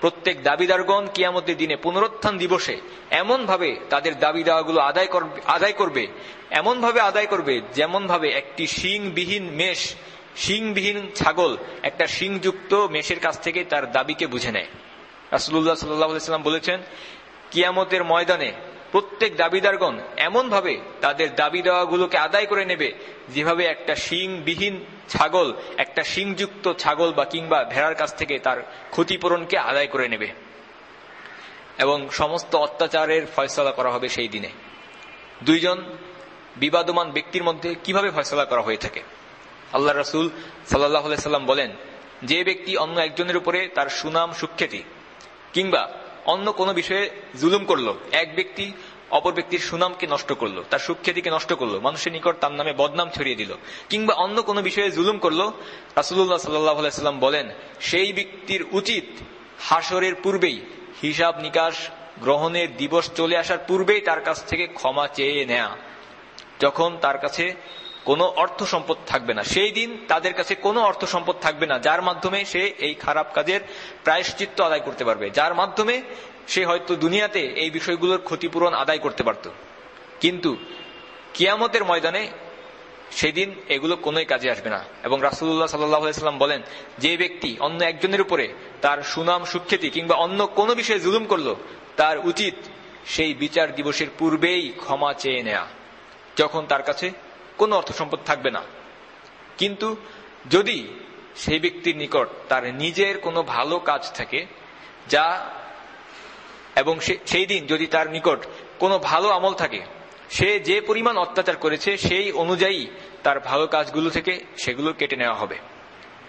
প্রত্যেক দাবিদারগণ কিয়ামতের দিনে পুনরুত্থান দিবসে এমনভাবে তাদের দাবি দেওয়াগুলো আদায় করবে আদায় করবে, এমনভাবে আদায় করবে যেমনভাবে একটি শিংবিহীন মেষ, শিংবিহীন ছাগল, একটা শিংযুক্ত মেষের কাছ থেকে তার দাবিকে বুঝে নেয়। রাসুল্লাহ সাল্লাম বলেছেন, কিয়ামতের ময়দানে প্রত্যেক দাবিদারগণ এমনভাবে তাদের দাবি দেওয়াগুলোকে আদায় করে নেবে, যেভাবে একটা শিংবিহীন ছাগল, একটা শিংযুক্ত ছাগল বা কিংবা ভেড়ার কাছ থেকে তার ক্ষতিপূরণকে আদায় করে নেবে। এবং সমস্ত অত্যাচারের ফয়সলা করা হবে সেই দিনে। দুইজন বিবাদমান ব্যক্তির মধ্যে কীভাবে ফয়সলা করা হয়ে থাকে? আল্লাহ রসুল সাল্লাহ সাল্লাম বলেন, যে ব্যক্তি অন্য একজনের উপরে তার সুনাম সুখ্যাতি কিংবা অন্য কোনো বিষয়ে জুলুম করল, এক ব্যক্তি অপর ব্যক্তির সুনামকে নষ্ট করল, তার সুখ্যাতিকে নষ্ট করল, মানুষের নিকট তার নামে বদনাম ছড়িয়ে দিল, কিংবা অন্য কোনো বিষয়ে জুলুম করল রাসুল্লাহ সাল্লাম বলেন, সেই ব্যক্তির উচিত হাসরের পূর্বেই হিসাব নিকাশ গ্রহণের দিবস চলে আসার পূর্বেই তার কাছ থেকে ক্ষমা চেয়ে নেয়া, যখন তার কাছে কোনো অর্থ সম্পদ থাকবে না। সেই দিন তাদের কাছে কোনো অর্থ সম্পদ থাকবে না, যার মাধ্যমে সে এই খারাপ কাজের প্রায়শ্চিত্ত আদায় করতে পারবে, যার মাধ্যমে সে হয়তো দুনিয়াতে এই বিষয়গুলোর ক্ষতিপূরণ আদায় করতে পারত। কিন্তু কিয়ামতের ময়দানে সেদিন এগুলো কোনোই কাজে আসবে না। এবং রাসুল্লাহ সাল্লাম বলেন, যে ব্যক্তি অন্য একজনের উপরে তার সুনাম, সুখ্যাতি কিংবা অন্য কোনো বিষয়ে জুলুম করল, তার উচিত সেই বিচার দিবসের পূর্বেই ক্ষমা চেয়ে নেয়া। যখন তার কাছে কোনো অর্থ সম্পদ থাকবে না। কিন্তু যদি সেই ব্যক্তির নিকট তার নিজের কোনো ভালো কাজ থাকে, যা এবং সেই দিন যদি তার নিকট কোনো ভালো আমল থাকে, সে যে পরিমাণ অত্যাচার করেছে সেই অনুযায়ী তার ভালো কাজগুলো থেকে সেগুলো কেটে নেওয়া হবে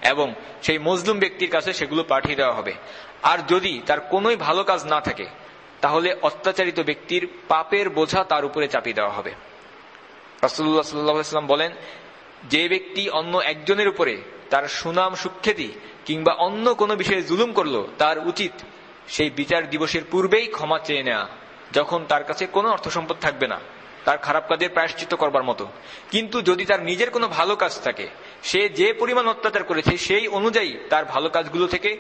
এবং সেই মজলুম ব্যক্তির কাছে সেগুলো পাঠিয়ে দেওয়া হবে। আর যদি তার কোনোই ভালো কাজ না থাকে, তাহলে অত্যাচারিত ব্যক্তির পাপের বোঝা তার উপরে চাপিয়ে দেওয়া হবে। রাসুল্লাহ সাল্লাম বলেন, যে ব্যক্তি অন্য একজনের উপরে তার সুনাম সুখ্যাতি কিংবা অন্য কোনো বিষয়ে জুলুম করল, তার উচিত সেই বিচার দিবসের পূর্বেই ক্ষমা চেয়ে নেওয়া, যখন তার কাছে কোনো অর্থ সম্পদ থাকবে না, তার খারাপ কাজের প্রায়শ্চিত করবার মতো। কিন্তু যদি তার নিজের কোনো ভালো কাজ থাকে, সে যে পরিমাণ অত্যাচার করেছে সেই অনুযায়ী তার ভালো কাজগুলো থেকে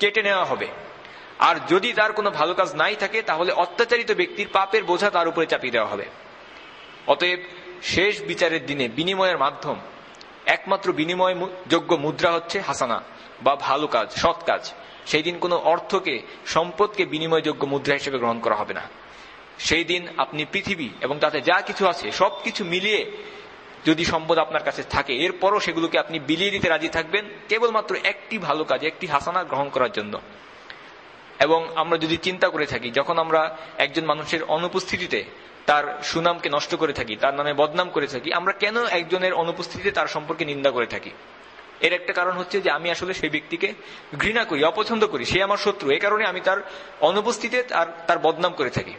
কেটে নেওয়া হবে। আর যদি তার কোনো ভালো কাজ নাই থাকে, তাহলে অত্যাচারিত ব্যক্তির পাপের বোঝা তার উপরে চাপিয়ে দেওয়া হবে। অতএব শেষ বিচারের দিনে বিনিময়ের মাধ্যম। একমাত্র বিনিময় যোগ্য মুদ্রা হচ্ছে হাসানা, বা ভালো কাজ, সৎ কাজ। সেই দিন কোনো অর্থকে, সম্পদকে বিনিময়যোগ্য মুদ্রা হিসেবে গ্রহণ করা হবে না। সেই দিন আপনি পৃথিবী এবং তাতে যা কিছু আছে সব কিছু মিলিয়ে যদি সম্পদ আপনার কাছে থাকে, এরপরও সেগুলোকে আপনি বিলিয়ে দিতে রাজি থাকবেন কেবলমাত্র একটি ভালো কাজ, একটি হাসানা গ্রহণ করার জন্য। এবং আমরা যদি চিন্তা করে থাকি, যখন আমরা একজন মানুষের অনুপস্থিতিতে তার সুনামকে নষ্ট করে থাকি, তার নামে বদনাম করে থাকি, আমরা কেন একজনের অনুপস্থিতিতে তার সম্পর্কে নিন্দা করে থাকি? এর একটা কারণ হচ্ছে যে আমি আসলে সেই ব্যক্তিকে ঘৃণা করি, অপছন্দ করি, সে আমার শত্রু, এ কারণে আমি তার অনুপস্থিতিতে তার তার বদনাম করে থাকি।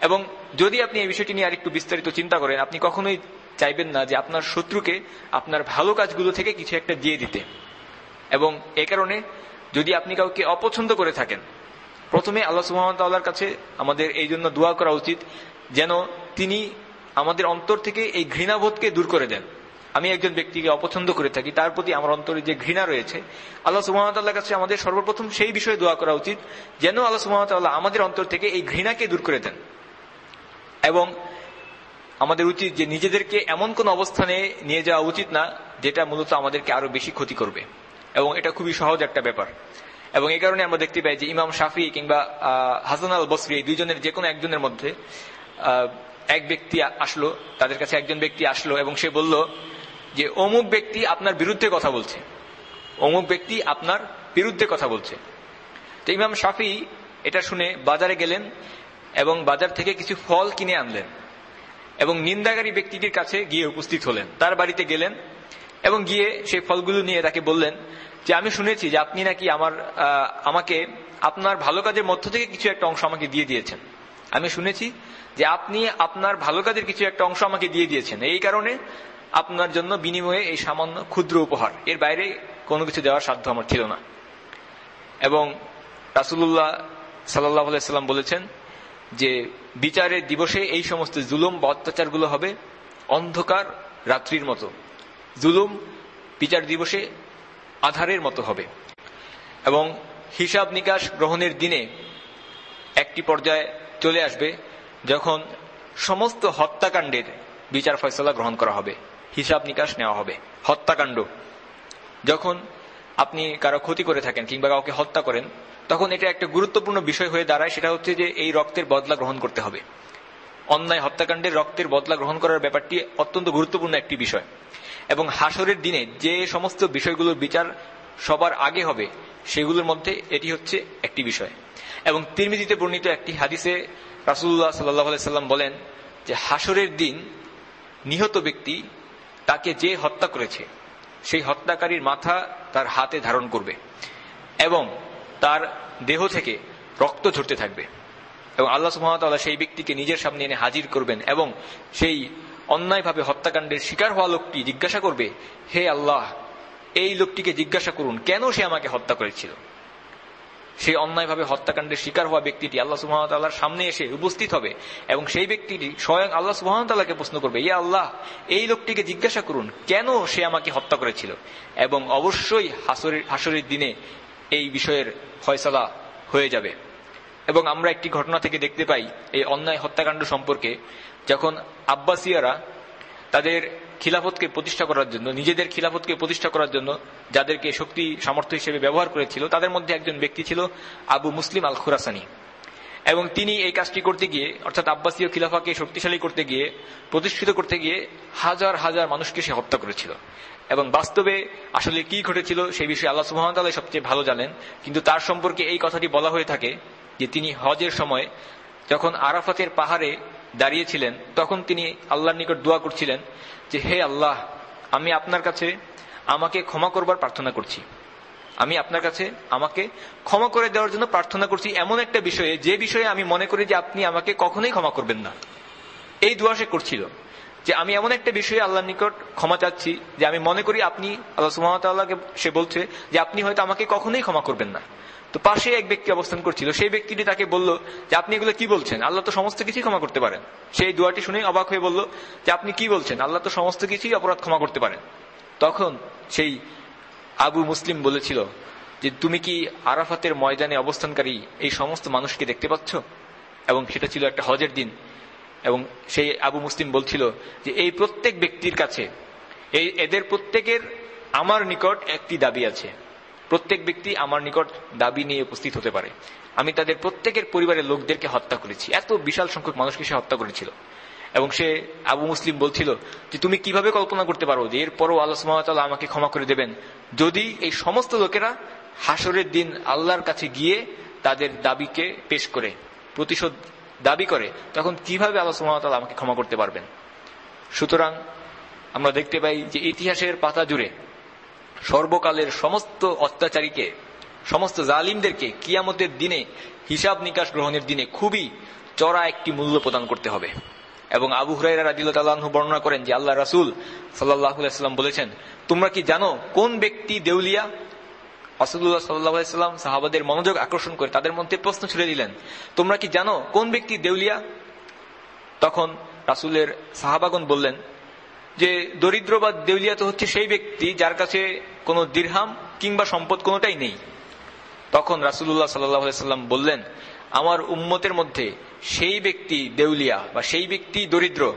এবং যদি আপনি এই বিষয়টি নিয়ে আরেকটু বিস্তারিত চিন্তা করেন, আপনি কখনোই চাইবেন না যে আপনার শত্রুকে আপনার ভালো কাজগুলো থেকে কিছু একটা দিয়ে দিতে। এবং এ কারণে যদি আপনি কাউকে অপছন্দ করে থাকেন, প্রথমে আল্লাহ সুহামতাল্লাহর কাছে আমাদের এই জন্য দোয়া করা উচিত যেন তিনি আমাদের অন্তর থেকে এই ঘৃণাবোধকে দূর করে দেন। আমি একজন ব্যক্তিকে অপছন্দ করে থাকি, তার প্রতি আমার অন্তরে যে ঘৃণা রয়েছে, আল্লাহ সুহামতাল্লাহ কাছে আমাদের সর্বপ্রথম সেই বিষয়ে দোয়া করা উচিত, যেন আল্লাহ সুহামতাল্লাহ আমাদের অন্তর থেকে এই ঘৃণাকে দূর করে দেন। এবং আমাদের উচিত যে নিজেদেরকে এমন কোন অবস্থানে নিয়ে যাওয়া উচিত না, যেটা মূলত আমাদেরকে আরও বেশি ক্ষতি করবে। এবং এটা খুবই সহজ একটা ব্যাপার। এবং এই কারণে আমরা দেখতে পাই যে ইমাম শাফি কিংবা হাসান আল বসরি এই দুইজনের যে কোনো একজনের মধ্যে এক ব্যক্তি আসলো, তাদের কাছে একজন ব্যক্তি আসলো এবং সে বলল যে, অমুক ব্যক্তি আপনার বিরুদ্ধে কথা বলছে। অমুক ব্যক্তি আপনার বিরুদ্ধে কথা বলছে। তো ইমাম শাফি এটা শুনে বাজারে গেলেন এবং বাজার থেকে কিছু ফল কিনে আনলেন এবং নিন্দাকারী ব্যক্তিটির কাছে গিয়ে উপস্থিত হলেন। তার বাড়িতে গেলেন এবং গিয়ে সেই ফলগুলো নিয়ে তাকে বললেন যে, আমি শুনেছি যে আপনি নাকি আমার আমাকে আপনার ভালো কাজের মধ্য থেকে কিছু একটা অংশ আমাকে দিয়ে দিয়েছেন। আমি শুনেছি যে আপনি আপনার ভালো কাজের কিছু একটা অংশ আমাকে দিয়ে দিয়েছেন। এই কারণে আপনার জন্য বিনিময়ে এই সামান্য ক্ষুদ্র উপহার। এর বাইরে কোনো কিছু দেওয়ার সাধ্য আমার ছিল না। এবং রাসুল্লাহ সাল্লাহ সাল্লাম বলেছেন যে বিচারের দিবসে এই সমস্ত জুলুম বা অত্যাচারগুলো হবে অন্ধকার রাত্রির মতো। জুলুম বিচার দিবসে আধারের মতো হবে। এবং হিসাব নিকাশ গ্রহণের দিনে একটি পর্যায়ে চলে আসবে যখন সমস্ত হত্যাকাণ্ডের বিচার ফয়সলা গ্রহণ করা হবে, হিসাব নিকাশ নেওয়া হবে, হত্যাকাণ্ড, যখন আপনি কারও ক্ষতি করে থাকেন কিংবা কাউকে হত্যা করেন, তখন এটা একটা গুরুত্বপূর্ণ বিষয় হয়ে দাঁড়ায়, সেটা হচ্ছে যে এই রক্তের বদলা গ্রহণ করতে হবে। অন্যায় হত্যাকাণ্ডের রক্তের বদলা গ্রহণ করার ব্যাপারটি অত্যন্ত গুরুত্বপূর্ণ একটি বিষয়। এবং হাসরের দিনে যে সমস্ত বিষয়গুলোর বিচার সবার আগে হবে, সেগুলোর মধ্যে এটি হচ্ছে একটি বিষয়। এবং তিরমিজিতে বর্ণিত একটি হাদিসে রাসুল্লাহ সাল্লাহ সাল্লাম বলেন যে হাসরের দিন নিহত ব্যক্তি তাকে যে হত্যা করেছে, সেই হত্যাকারীর মাথা তার হাতে ধারণ করবে এবং তার দেহ থেকে রক্ত ঝরতে থাকবে। এবং আল্লাহ সুহামতাল্লাহ সেই ব্যক্তিকে নিজের সামনে এনে হাজির করবেন এবং সেই অন্যায়ভাবে হত্যাকাণ্ডের শিকার হওয়া লোকটি জিজ্ঞাসা করবে, হে আল্লাহ, এই লোকটিকে জিজ্ঞাসা করুন, কেন সে আমাকে হত্যা করেছিল? সেই অন্যায়ভাবে হত্যাকাণ্ডের শিকার হওয়া ব্যক্তিটি আল্লাহ সুহামতাল্লাহর সামনে এসে উপস্থিত হবে এবং সেই ব্যক্তিটি স্বয়ং আল্লাহ সুহামতাল্লাহকে প্রশ্ন করবে, ইয়া আল্লাহ, এই লোকটিকে জিজ্ঞাসা করুন, কেন সে আমাকে হত্যা করেছিল? এবং অবশ্যই হাসরের দিনে এই বিষয়ের ফয়সলা হয়ে যাবে। এবং আমরা একটি ঘটনা থেকে দেখতে পাই এই অন্যায় হত্যাকাণ্ড সম্পর্কে, যখন আব্বাসিয়ারা তাদের খিলাফতকে প্রতিষ্ঠা করার জন্য, নিজেদের খিলাফতকে প্রতিষ্ঠা করার জন্য যাদেরকে শক্তি, সামর্থ্য হিসেবে ব্যবহার করেছিল, তাদের মধ্যে একজন ব্যক্তি ছিল আবু মুসলিম আল খুরাসানি এবং তিনি এই কাজটি করতে গিয়ে, অর্থাৎ আব্বাসীয় খিলাফাকে শক্তিশালী করতে গিয়ে, প্রতিষ্ঠিত করতে গিয়ে হাজার হাজার মানুষকে সে হত্যা করেছিল। এবং বাস্তবে আসলে কি ঘটেছিল সেই বিষয়ে আল্লাহ সুহামতাল্লাহ সবচেয়ে ভালো জানেন, কিন্তু তার সম্পর্কে এই কথাটি বলা হয়ে থাকে যে তিনি হজের সময় যখন আরাফাতের পাহাড়ে দাঁড়িয়েছিলেন, তখন তিনি আল্লাহর নিকট দোয়া করছিলেন যে, হে আল্লাহ, আমি আপনার কাছে আমাকে ক্ষমা করবার প্রার্থনা করছি। আমি আপনার কাছে আমাকে ক্ষমা করে দেওয়ার জন্য প্রার্থনা করছি এমন একটা বিষয়ে, যে বিষয়ে আমি মনে করি যে আপনি আমাকে কখনোই ক্ষমা করবেন না। এই দোয়া সে করছিল যে, আমি এমন একটা বিষয়ে আল্লাহর নিকট ক্ষমা চাচ্ছি যে, আমি মনে করি আপনি, আল্লাহ সুহামতাল্লাহকে সে বলছে যে, আপনি হয়তো আমাকে কখনোই ক্ষমা করবেন না। তো পাশে এক ব্যক্তি অবস্থান করছিল। সেই ব্যক্তিটি তাকে বলল, যে আপনি এগুলো কি বলছেন? আল্লাহ তো সমস্ত কিছুই ক্ষমা করতে পারেন। সেই দোয়াটি শুনে অবাক হয়ে বলল, যে আপনি কি বলছেন? আল্লাহ তো সমস্ত কিছুই অপরাধ ক্ষমা করতে পারেন। তখন সেই আবু মুসলিম বলেছিল, যে তুমি কি আরাফাতের ময়দানে অবস্থানকারী এই সমস্ত মানুষকে দেখতে পাচ্ছ? এবং সেটা ছিল একটা হজের দিন। এবং সেই আবু মুসলিম বলছিল, যে এই প্রত্যেক ব্যক্তির কাছে, এই, এদের প্রত্যেকের আমার নিকট একটি দাবি আছে। প্রত্যেক ব্যক্তি আমার নিকট দাবি নিয়ে উপস্থিত হতে পারে। আমি তাদের প্রত্যেকের পরিবারের লোকদেরকে হত্যা করেছি। এত বিশাল সংখ্যক মানুষকে সে হত্যা করেছিল। এবং সে আবু মুসলিম বলছিল যে, তুমি কীভাবে কল্পনা করতে পারো যে, এরপরও আল্লাহ সুমতাল্লাহ আমাকে ক্ষমা করে দেবেন? যদি এই সমস্ত লোকেরা হাসরের দিন আল্লাহর কাছে গিয়ে তাদের দাবিকে পেশ করে, প্রতিশোধ দাবি করে, তখন কীভাবে আল্লাহ সুমতাল্লাহ আমাকে ক্ষমা করতে পারবেন? সুতরাং আমরা দেখতে পাই যে, ইতিহাসের পাতা জুড়ে সর্বকালের সমস্ত অত্যাচারীকে, সমস্ত জালিমদেরকে কিয়ামতের দিনে, হিসাব নিকাশ গ্রহণের দিনে খুবই চড়া একটি মূল্য প্রদান করতে হবে। এবং আবু হুরাইরা বর্ণনা করেন যে আল্লাহ রাসুল সাল্লাহাম বলেছেন, তোমরা কি জানো কোন ব্যক্তি দেউলিয়া? আসাদুল্লাহ সাল্লাহাম সাহাবাদের মনোযোগ আকর্ষণ করে তাদের মধ্যে প্রশ্ন ছুড়ে দিলেন, তোমরা কি জানো কোন ব্যক্তি দেউলিয়া? তখন রাসুলের সাহাবাগন বললেন যে দরিদ্র বা দেউলিয়া তো হচ্ছে সেই ব্যক্তি যার কাছে কোনো দীর্হাম কিংবা সম্পদ কোনোটাই নেই। তখন রাসুল্লাহ সাল্লাম বললেন, আমার উম্মতের মধ্যে সেই ব্যক্তি দেউলিয়া বা সেই ব্যক্তি দরিদ্র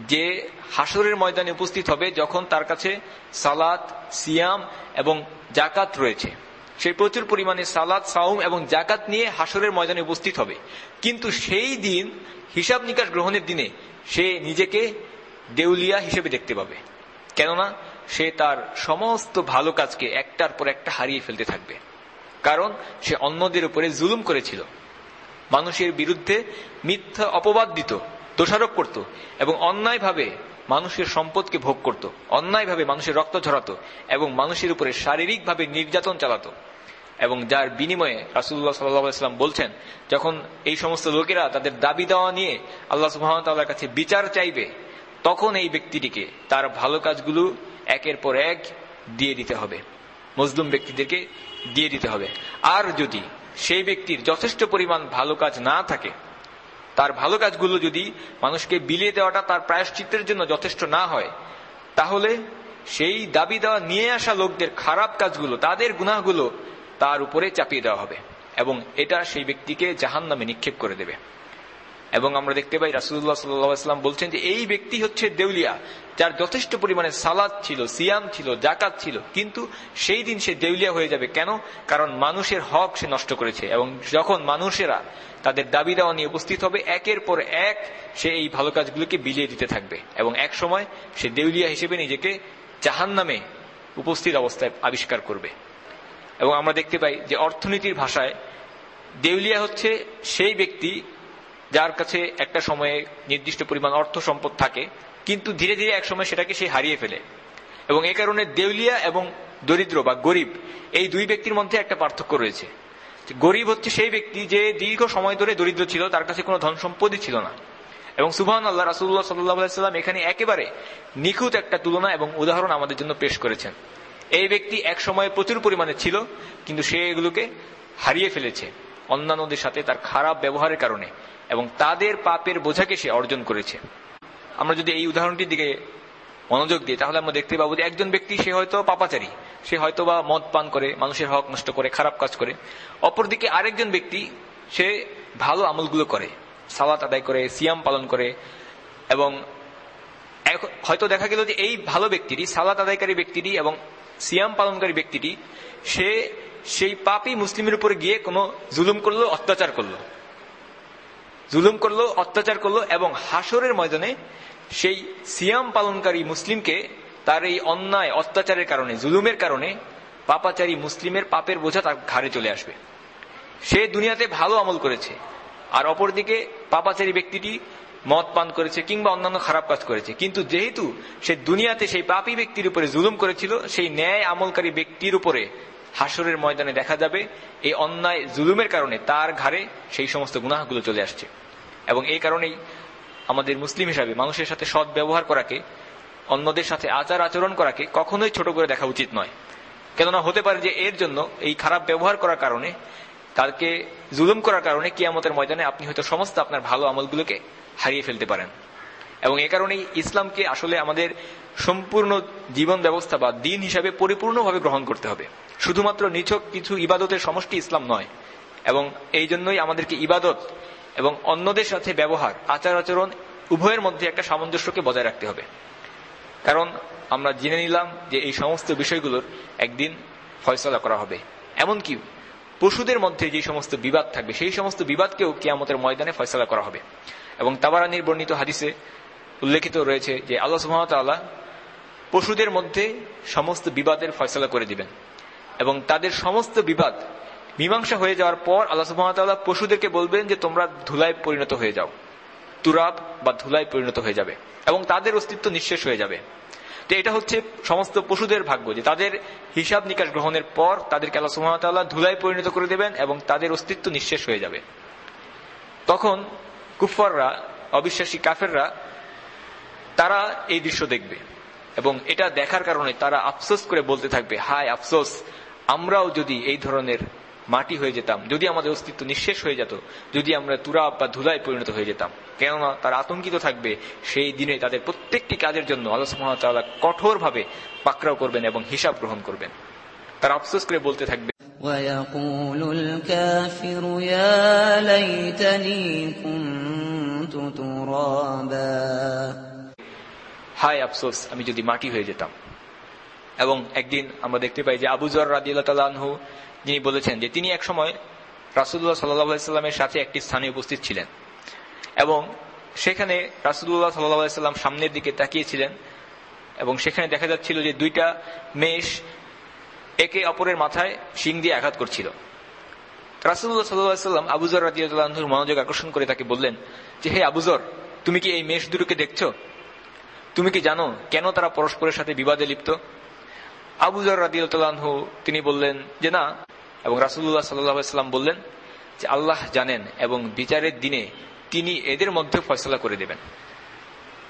যে হাসরের ময়দানে উপস্থিত হবে যখন তার কাছে সালাত, সিয়াম এবং জাকাত রয়েছে। সে প্রচুর পরিমাণে সালাদ সাউম এবং জাকাত নিয়ে হাসরের ময়দানে উপস্থিত হবে। কিন্তু সেই দিন হিসাব নিকাশ গ্রহণের দিনে সে নিজেকে দেউলিয়া হিসেবে দেখতে পাবে। কেননা সে তার সমস্ত ভালো কাজকে একটার পর একটা হারিয়ে ফেলতে থাকবে। কারণ সে অন্যদের উপরে জুলুম করেছিল। মানুষের বিরুদ্ধে মিথ্যা অপবাদ দিত, দোষারোপ করত এবং অন্যায়ভাবে মানুষের সম্পদকে ভোগ করত, অন্যায়ভাবে মানুষের রক্ত ঝরাত এবং মানুষের উপরে শারীরিকভাবে নির্যাতন চালাত। এবং যার বিনিময়ে রাসুল্লাহ সাল্লাম বলছেন, যখন এই সমস্ত লোকেরা তাদের দাবি দেওয়া নিয়ে আল্লাহ সুহামতাল্লাহর কাছে বিচার চাইবে তখন এই ব্যক্তিটিকে তার ভালো কাজগুলো একের পর এক দিয়ে দিতে হবে। মজলুম ব্যক্তিদেরকে দিয়ে দিতে হবে। আর যদি সেই ব্যক্তির যথেষ্ট পরিমাণ ভালো কাজ না থাকে, তার ভালো কাজগুলো যদি মানুষকে বিলিয়ে দেওয়াটা তার প্রায়শ্চিত্তের জন্য যথেষ্ট না হয়, তাহলে সেই দাবি দেওয়া নিয়ে আসা লোকদের খারাপ কাজগুলো, তাদের গুনাহগুলো তার উপরে চাপিয়ে দেওয়া হবে এবং এটা সেই ব্যক্তিকে জাহান নামে নিক্ষেপ করে দেবে। এবং আমরা দেখতে পাই রাসুল্লাহ সাল্লাম বলছেন যে এই ব্যক্তি হচ্ছে দেউলিয়া, যার যথেষ্ট পরিমাণে সালাদ ছিল, সিয়াম ছিল জাকাত ছিল, কিন্তু সেই দিন সে দেউলিয়া হয়ে যাবে। কেন? কারণ মানুষের হক সে নষ্ট করেছে এবং যখন মানুষেরা তাদের দাবি দেওয়া নিয়ে উপস্থিত হবে, একের পর এক সে এই ভালো কাজগুলোকে বিলিয়ে দিতে থাকবে এবং এক সময় সে দেউলিয়া হিসেবে নিজেকে জাহান নামে উপস্থিত অবস্থায় আবিষ্কার করবে। এবং আমরা দেখতে পাই যে অর্থনীতির ভাষায় দেউলিয়া হচ্ছে সেই ব্যক্তি যার কাছে একটা সময়ে নির্দিষ্ট পরিমাণ অর্থ সম্পদ থাকে, কিন্তু ধীরে ধীরে এক সময় সেটাকে সে হারিয়ে ফেলে। এবং এ কারণে দেউলিয়া এবং দরিদ্র বা গরিব, এই দুই ব্যক্তির মধ্যে একটা পার্থক্য রয়েছে। গরিব হচ্ছে সেই ব্যক্তি যে দীর্ঘ সময় ধরে দরিদ্র ছিল, তার কাছে কোনো ধন সম্পদই ছিল না। এবং সুবহান আল্লাহ রাসুল্লাহ সাল্লাম এখানে একেবারে নিখুঁত একটা তুলনা এবং উদাহরণ আমাদের জন্য পেশ করেছেন। এই ব্যক্তি এক সময় প্রচুর পরিমাণে ছিল, কিন্তু সে এগুলোকে হারিয়ে ফেলেছে। অন্যান্যদের সাথে তার খারাপ ব্যবহারের কারণে এবং তাদের পাপের বোঝাকে সে অর্জন করেছে। আমরা যদি এই উদাহরণটির দিকে মনোযোগ দিই, তাহলে আমরা দেখতে পাবো যে একজন ব্যক্তি, সে হয়তো পাপাচারী। সে হয়তো বা মদ পান করে, মানুষের হক নষ্ট করে, খারাপ কাজ করে। অপরদিকে আরেকজন ব্যক্তি, সে ভালো আমলগুলো করে, সালাত আদায় করে, সিয়াম পালন করে এবং হয়তো দেখা গেল যে এই ভালো ব্যক্তিটি, সালাত আদায়কারী ব্যক্তিটি এবং সিয়াম পালনকারী ব্যক্তিটি, সে সেই পাপি মুসলিমের উপরে গিয়ে কোনো জুলুম করল, অত্যাচার করল। জুলুম করল, অত্যাচার করল এবং হাসরের ময়দানে সেই সিয়াম পালনকারী মুসলিমকে তার এই অন্যায়, অত্যাচারের কারণে, জুলুমের কারণে পাপাচারী মুসলিমের পাপের বোঝা তার ঘাড়ে চলে আসবে। সে দুনিয়াতে ভালো আমল করেছে। আর অপরদিকে পাপাচারী ব্যক্তিটি মদ পান করেছে কিংবা অন্যান্য খারাপ কাজ করেছে। কিন্তু যেহেতু সে দুনিয়াতে সেই পাপি ব্যক্তির উপরে জুলুম করেছিল, সেই ন্যায় আমলকারী ব্যক্তির উপরে হাসরের ময়দানে দেখা যাবে এই অন্যায়, জুলুমের কারণে তার ঘাড়ে সেই সমস্ত গুনাহগুলো চলে আসছে। এবং এই কারণেই আমাদের মুসলিম হিসাবে মানুষের সাথে সৎ ব্যবহার করাকে, অন্যদের সাথে আচার আচরণ করাকে কখনোই ছোট করে দেখা উচিত নয়। কেননা হতে পারে যে এর জন্য এই খারাপ ব্যবহার করার কারণে তাকে জুলুম করার কারণে কিয়ামতের ময়দানে আপনি হয়তো সমস্ত আপনার ভালো আমলগুলোকে হারিয়ে ফেলতে পারেন। এবং এ কারণেই ইসলামকে আসলে আমাদের সম্পূর্ণ জীবন ব্যবস্থা বা দিন হিসাবে পরিপূর্ণভাবে গ্রহণ করতে হবে। শুধুমাত্র নিছক কিছু ইবাদতের সমষ্টি ইসলাম নয়, এবং এই জন্যই আমাদেরকে ইবাদত এবং অন্যদের সাথে ব্যবহার, আচার আচরণ উভয়ের মধ্যে একটা সামঞ্জস্যকে বজায় রাখতে হবে। কারণ আমরা জেনে নিলাম যে এই সমস্ত বিষয়গুলোর একদিন ফয়সলা করা হবে। এমনকি পশুদের মধ্যে যে সমস্ত বিবাদ থাকবে, সেই সমস্ত বিবাদকেও কিয়ামতের ময়দানে ফয়সলা করা হবে। এবং তাবারা নির্বর্ণিত হাদিসে উল্লেখিত রয়েছে যে আল্লাহ সুহামতাল্লাহ পশুদের মধ্যে সমস্ত বিবাদের ফয়সলা করে দিবেন। এবং তাদের সমস্ত বিবাদ মীমাংসা হয়ে যাওয়ার পর আল্লাহ সুহামতাল্লাহ পশুদেরকে বলবেন যে, তোমরা ধুলায় পরিণত হয়ে যাও। তুরাব বা ধুলায় পরিণত হয়ে যাবে। এবং তাদের অস্তিত্ব নিঃশেষ হয়ে যাবে। তো এটা হচ্ছে সমস্ত পশুদের ভাগ্য যে, তাদের হিসাব নিকাশ গ্রহণের পর তাদেরকে আল্লাহ সুহামতাল্লাহ ধুলায় পরিণত করে দেবেন এবং তাদের অস্তিত্ব নিঃশেষ হয়ে যাবে। তখন কুফররা অবিশ্বাসী কাফেররা, তারা এই দৃশ্য দেখবে। এবং এটা দেখার কারণে তারা আফসোস করে বলতে থাকবে হায় আফসোস আমরাও যদি এই ধরনের মাটি হয়ে যেতাম যদি আমাদের অস্তিত্ব নিঃশেষ হয়ে যেত যদি আমরা তুরাব বা ধুলায় পরিণত হয়ে যেতাম কেননা তারা আতঙ্কিত থাকবে সেই দিনে তাদের প্রত্যেকটি কাজের জন্য আল্লাহ সুহামতাল্লাহ কঠোরভাবে পাকড়াও করবেন এবং হিসাব গ্রহণ করবেন তারা আফসোস করে বলতে থাকবে ويقول الكافر يا ليتني كنت ترابا হায় আফসোস, আমি যদি মাটি হয়ে যেতাম। এবং একদিন আমরা দেখতে পাই যে আবুজর রাদিউল্লাহু যিনি বলেছেন যে তিনি একসময় রাসুল্লাহ সাল্লাহামের সাথে একটি স্থানে উপস্থিত ছিলেন। এবং সেখানে রাসুদুল্লাহ সাল্লাহাম সামনের দিকে তাকিয়েছিলেন এবং সেখানে দেখা যাচ্ছিল যে দুইটা মেষ একে অপরের মাথায় শিং দিয়ে আঘাত করছিল। রাসুল্লাহ সাল্লাম আবুজর রাজিউল্লাহুর মনোযোগ আকর্ষণ করে তাকে বললেন যে, হে আবুজর তুমি কি এই মেষ দুটোকে দেখছ? তুমি কি জানো কেন তারা পরস্পরের সাথে বিবাদে লিপ্ত? আবুজর রাদিউল্লাহু তিনি বললেন যে, না। এবং রাসুল্লাহ সাল্লাম বললেন যে, আল্লাহ জানেন এবং বিচারের দিনে তিনি এদের মধ্যে ফয়সলা করে দেবেন।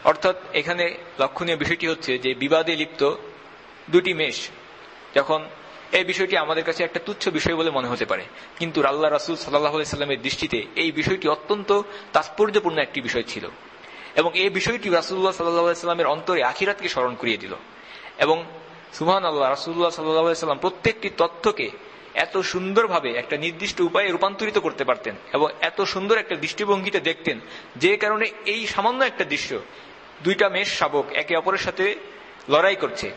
অর্থাৎ এখানে লক্ষণীয় বিষয়টি হচ্ছে যে, বিবাদে লিপ্ত দুটি মেষ, যখন এই বিষয়টি আমাদের কাছে একটা তুচ্ছ বিষয় বলে মনে হতে পারে, কিন্তু আল্লাহ রাসুল সাল্লাহ সাল্লামের দৃষ্টিতে এই বিষয়টি অত্যন্ত তাৎপর্যপূর্ণ একটি বিষয় ছিল। এবং এই বিষয়টি রাসুল্লাহ সাল্লাহ সাল্লামের অন্তরে আখিরাতকে স্মরণ করিয়ে দিল। এবং সুহান আল্লাহ রাসুল্লাহ সাল্লাহ সাল্লাম প্রত্যেকটি তথ্যকে এত সুন্দরভাবে একটা নির্দিষ্ট উপায়ে রূপান্তরিত করতে পারতেন এবং এত সুন্দর একটা দৃষ্টিভঙ্গিতে দেখতেন যে কারণে এই সামান্য একটা দৃশ্য দুইটা মেষ শাবক একে অপরের সাথে লড়াই করছে।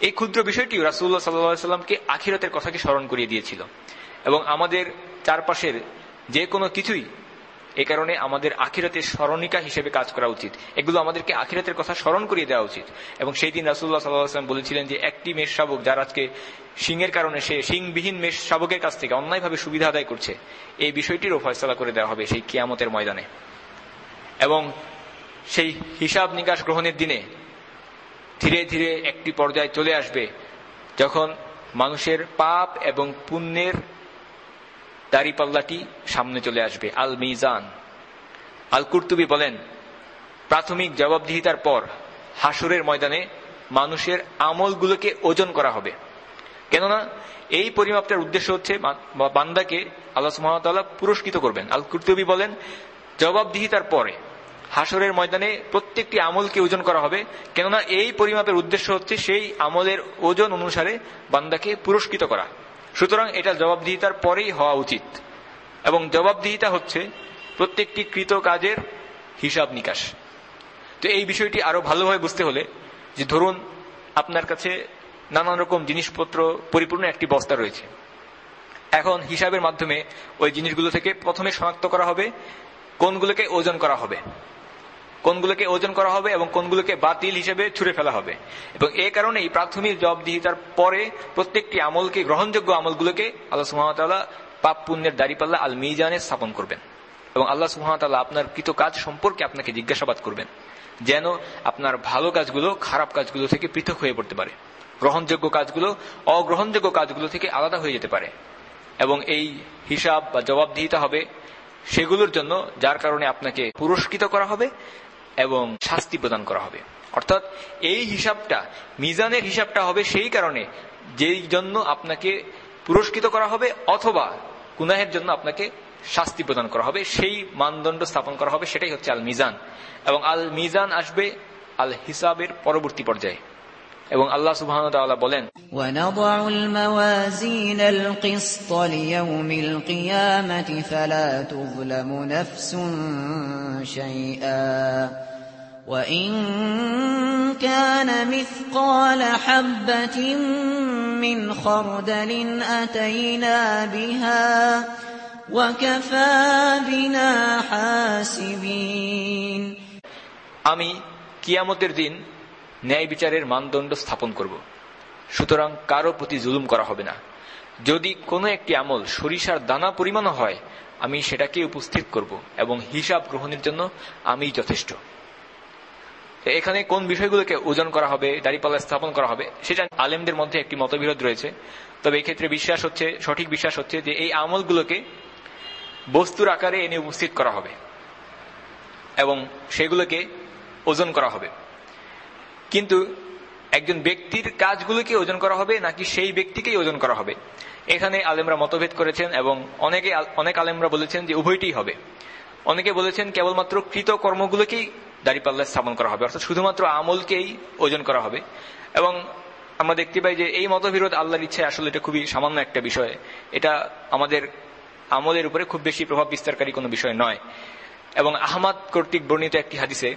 এই ক্ষুদ্র বিষয়টি রাসুল্লাহ সাল্লামকে আখিরাতের কথাকে স্মরণ করিয়ে দিয়েছিল। এবং আমাদের চারপাশের যে কোনো কিছুই এ কারণে আমাদের আখিরাতের স্মরণিকা হিসেবে কাজ করা উচিত। এগুলো আমাদেরকে আখিরাতের কথা স্মরণ করিয়ে দেওয়া উচিত। এবং সেই দিন রাসুল্লাহ সাল্লাহাম বলেছিলেন যে, একটি মেষ শাবক যার আজকে সিংয়ের কারণে সে সিংবিহীন মেষ শাবকের কাছ থেকে অন্যায়ভাবে সুবিধা আদায় করছে, এই বিষয়টিরও ফয়সলা করে দেওয়া হবে সেই কিয়ামতের ময়দানে। এবং সেই হিসাব নিকাশ গ্রহণের দিনে ধীরে ধীরে একটি পর্যায়ে চলে আসবে, যখন মানুষের পাপ এবং পুণ্যের দাড়িপাল্লাটি সামনে চলে আসবে আল মিজান আল কুর্তুবি বলেন, প্রাথমিক জবাবদিহিতার পর হাসুরের ময়দানে মানুষের আমলগুলোকে ওজন করা হবে। কেননা, এই পরিমাপটার উদ্দেশ্য হচ্ছে বান্দাকে আল্লাহ সুহামতাল্লাহ পুরস্কৃত করবেন। আল কুর্তুবি বলেন, জবাবদিহিতার পরে হাসরের ময়দানে প্রত্যেকটি আমলকে ওজন করা হবে, কেননা এই পরিমাপের উদ্দেশ্য হচ্ছে সেই আমলের ওজন অনুসারে বান্দাকে পুরস্কৃত করা। সুতরাং এটা জবাবদিহিতার পরেই হওয়া উচিত। এবং জবাবদিহিতা হচ্ছে প্রত্যেকটি কৃত কাজের হিসাব নিকাশ। তো এই বিষয়টি আরও ভালোভাবে বুঝতে হলে যে ধরুন আপনার কাছে নানান রকম জিনিসপত্র, পরিপূর্ণ একটি বস্তা রয়েছে। এখন হিসাবের মাধ্যমে ওই জিনিসগুলো থেকে প্রথমে শনাক্ত করা হবে, কোনগুলোকে ওজন করা হবে। কোনগুলোকে ওজন করা হবে এবং কোনগুলোকে বাতিল হিসেবে ছুড়ে ফেলা হবে। এবং এ কারণেই প্রাথমিক জবাবদিহিতার পরে প্রত্যেকটি আমলকে, গ্রহণযোগ্য আমলগুলোকে আল্লাহ সুহামতাল্লাহ পাপ পুণ্যের দাড়িপাল্লা আল মিজানে স্থাপন করবেন। এবং আল্লাহ সুহামতাল্লাহ আপনার কৃত কাজ সম্পর্কে আপনাকে জিজ্ঞাসাবাদ করবেন, যেন আপনার ভালো কাজগুলো খারাপ কাজগুলো থেকে পৃথক হয়ে পড়তে পারে। গ্রহণযোগ্য কাজগুলো অগ্রহণযোগ্য কাজগুলো থেকে আলাদা হয়ে যেতে পারে। এবং এই হিসাব বা জবাবদিহিতা হবে সেগুলোর জন্য, যার কারণে আপনাকে পুরস্কৃত করা হবে এবং শাস্তি প্রদান করা হবে। অর্থাৎ এই হিসাবটা, মিজানের হিসাবটা হবে সেই কারণে যেই জন্য আপনাকে পুরস্কৃত করা হবে অথবা গুনাহের জন্য আপনাকে শাস্তি প্রদান করা হবে, সেই মানদণ্ড স্থাপন করা হবে, সেটাই হচ্ছে আল মিজান এবং আল মিজান আসবে আল হিসাবের পরবর্তী পর্যায়ে। এবং আল্লাহ সুবাহ বলেন ونضع الموازين القسط ليوم القيامة فلا تظلم نفس شيئا وإن كان مثقال حبة من خردل أتينا بها وكفى بنا حاسبين আমি কিয়ামতের দিন ন্যায় বিচারের মানদণ্ড স্থাপন করব। সুতরাং কারও প্রতি জুলুম করা হবে না। যদি কোনো একটি আমল সরিষার দানা পরিমাণও হয়, আমি সেটাকে উপস্থিত করব এবং হিসাব গ্রহণের জন্য আমি যথেষ্ট। এখানে কোন বিষয়গুলোকে ওজন করা হবে দাড়িপাল্লা স্থাপন করা হবে, সেটা আলেমদের মধ্যে একটি মতবিরোধ রয়েছে। তবে এক্ষেত্রে বিশ্বাস হচ্ছে, সঠিক বিশ্বাস হচ্ছে যে এই আমলগুলোকে বস্তুর আকারে এনে উপস্থিত করা হবে এবং সেগুলোকে ওজন করা হবে। কিন্তু একজন ব্যক্তির কাজগুলোকে ওজন করা হবে নাকি সেই ব্যক্তিকেই ওজন করা হবে? এখানে আলেমরা মতভেদ করেছেন এবং অনেকে অনেক আলেমরা বলেছেন যে উভয়টি হবে। অনেকে বলেছেন কেবলমাত্র কৃত কর্মগুলোকেই দাড়িপাল্লা স্থাপন করা হবে, অর্থাৎ শুধুমাত্র আমলকেই ওজন করা হবে। এবং আমরা দেখতে পাই যে এই মতবিরোধ আল্লাহর ইচ্ছায় আসলে এটা খুবই সামান্য একটা বিষয়। এটা আমাদের আমলের উপরে খুব বেশি প্রভাব বিস্তারকারী কোনো বিষয় নয়। এবং আহমাদ কর্তৃক বর্ণিত একটি হাদিসে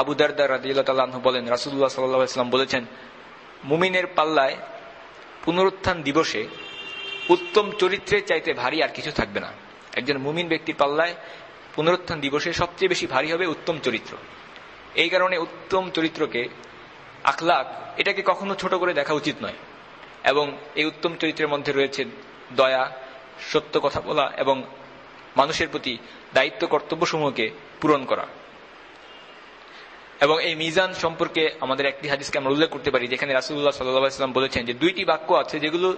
আবু দারদার রাজিউল্লাহ বলেন রাসুল্লাহ সাল্লাম বলেছেন, মুমিনের পাল্লায় পুনরুত্থান দিবসে উত্তম চরিত্রের চাইতে ভারী আর কিছু থাকবে না। একজন মুমিন ব্যক্তির পাল্লায় পুনরুত্থান দিবসে সবচেয়ে বেশি ভারী হবে উত্তম চরিত্র। এই কারণে উত্তম চরিত্রকে আখলাক এটাকে কখনো ছোট করে দেখা উচিত নয়। এবং এই উত্তম চরিত্রের মধ্যে রয়েছে দয়া, সত্য কথা বলা এবং মানুষের প্রতি দায়িত্ব কর্তব্যসমূহকে পূরণ করা। এবং এই মিজান সম্পর্কে আমাদের একটি হাদিসকে আমরা উল্লেখ করতে পারি, যেখানে রাসুল্লাহ সাল্লাম বলেছেন যে দুইটি বাক্য আছে যেগুলো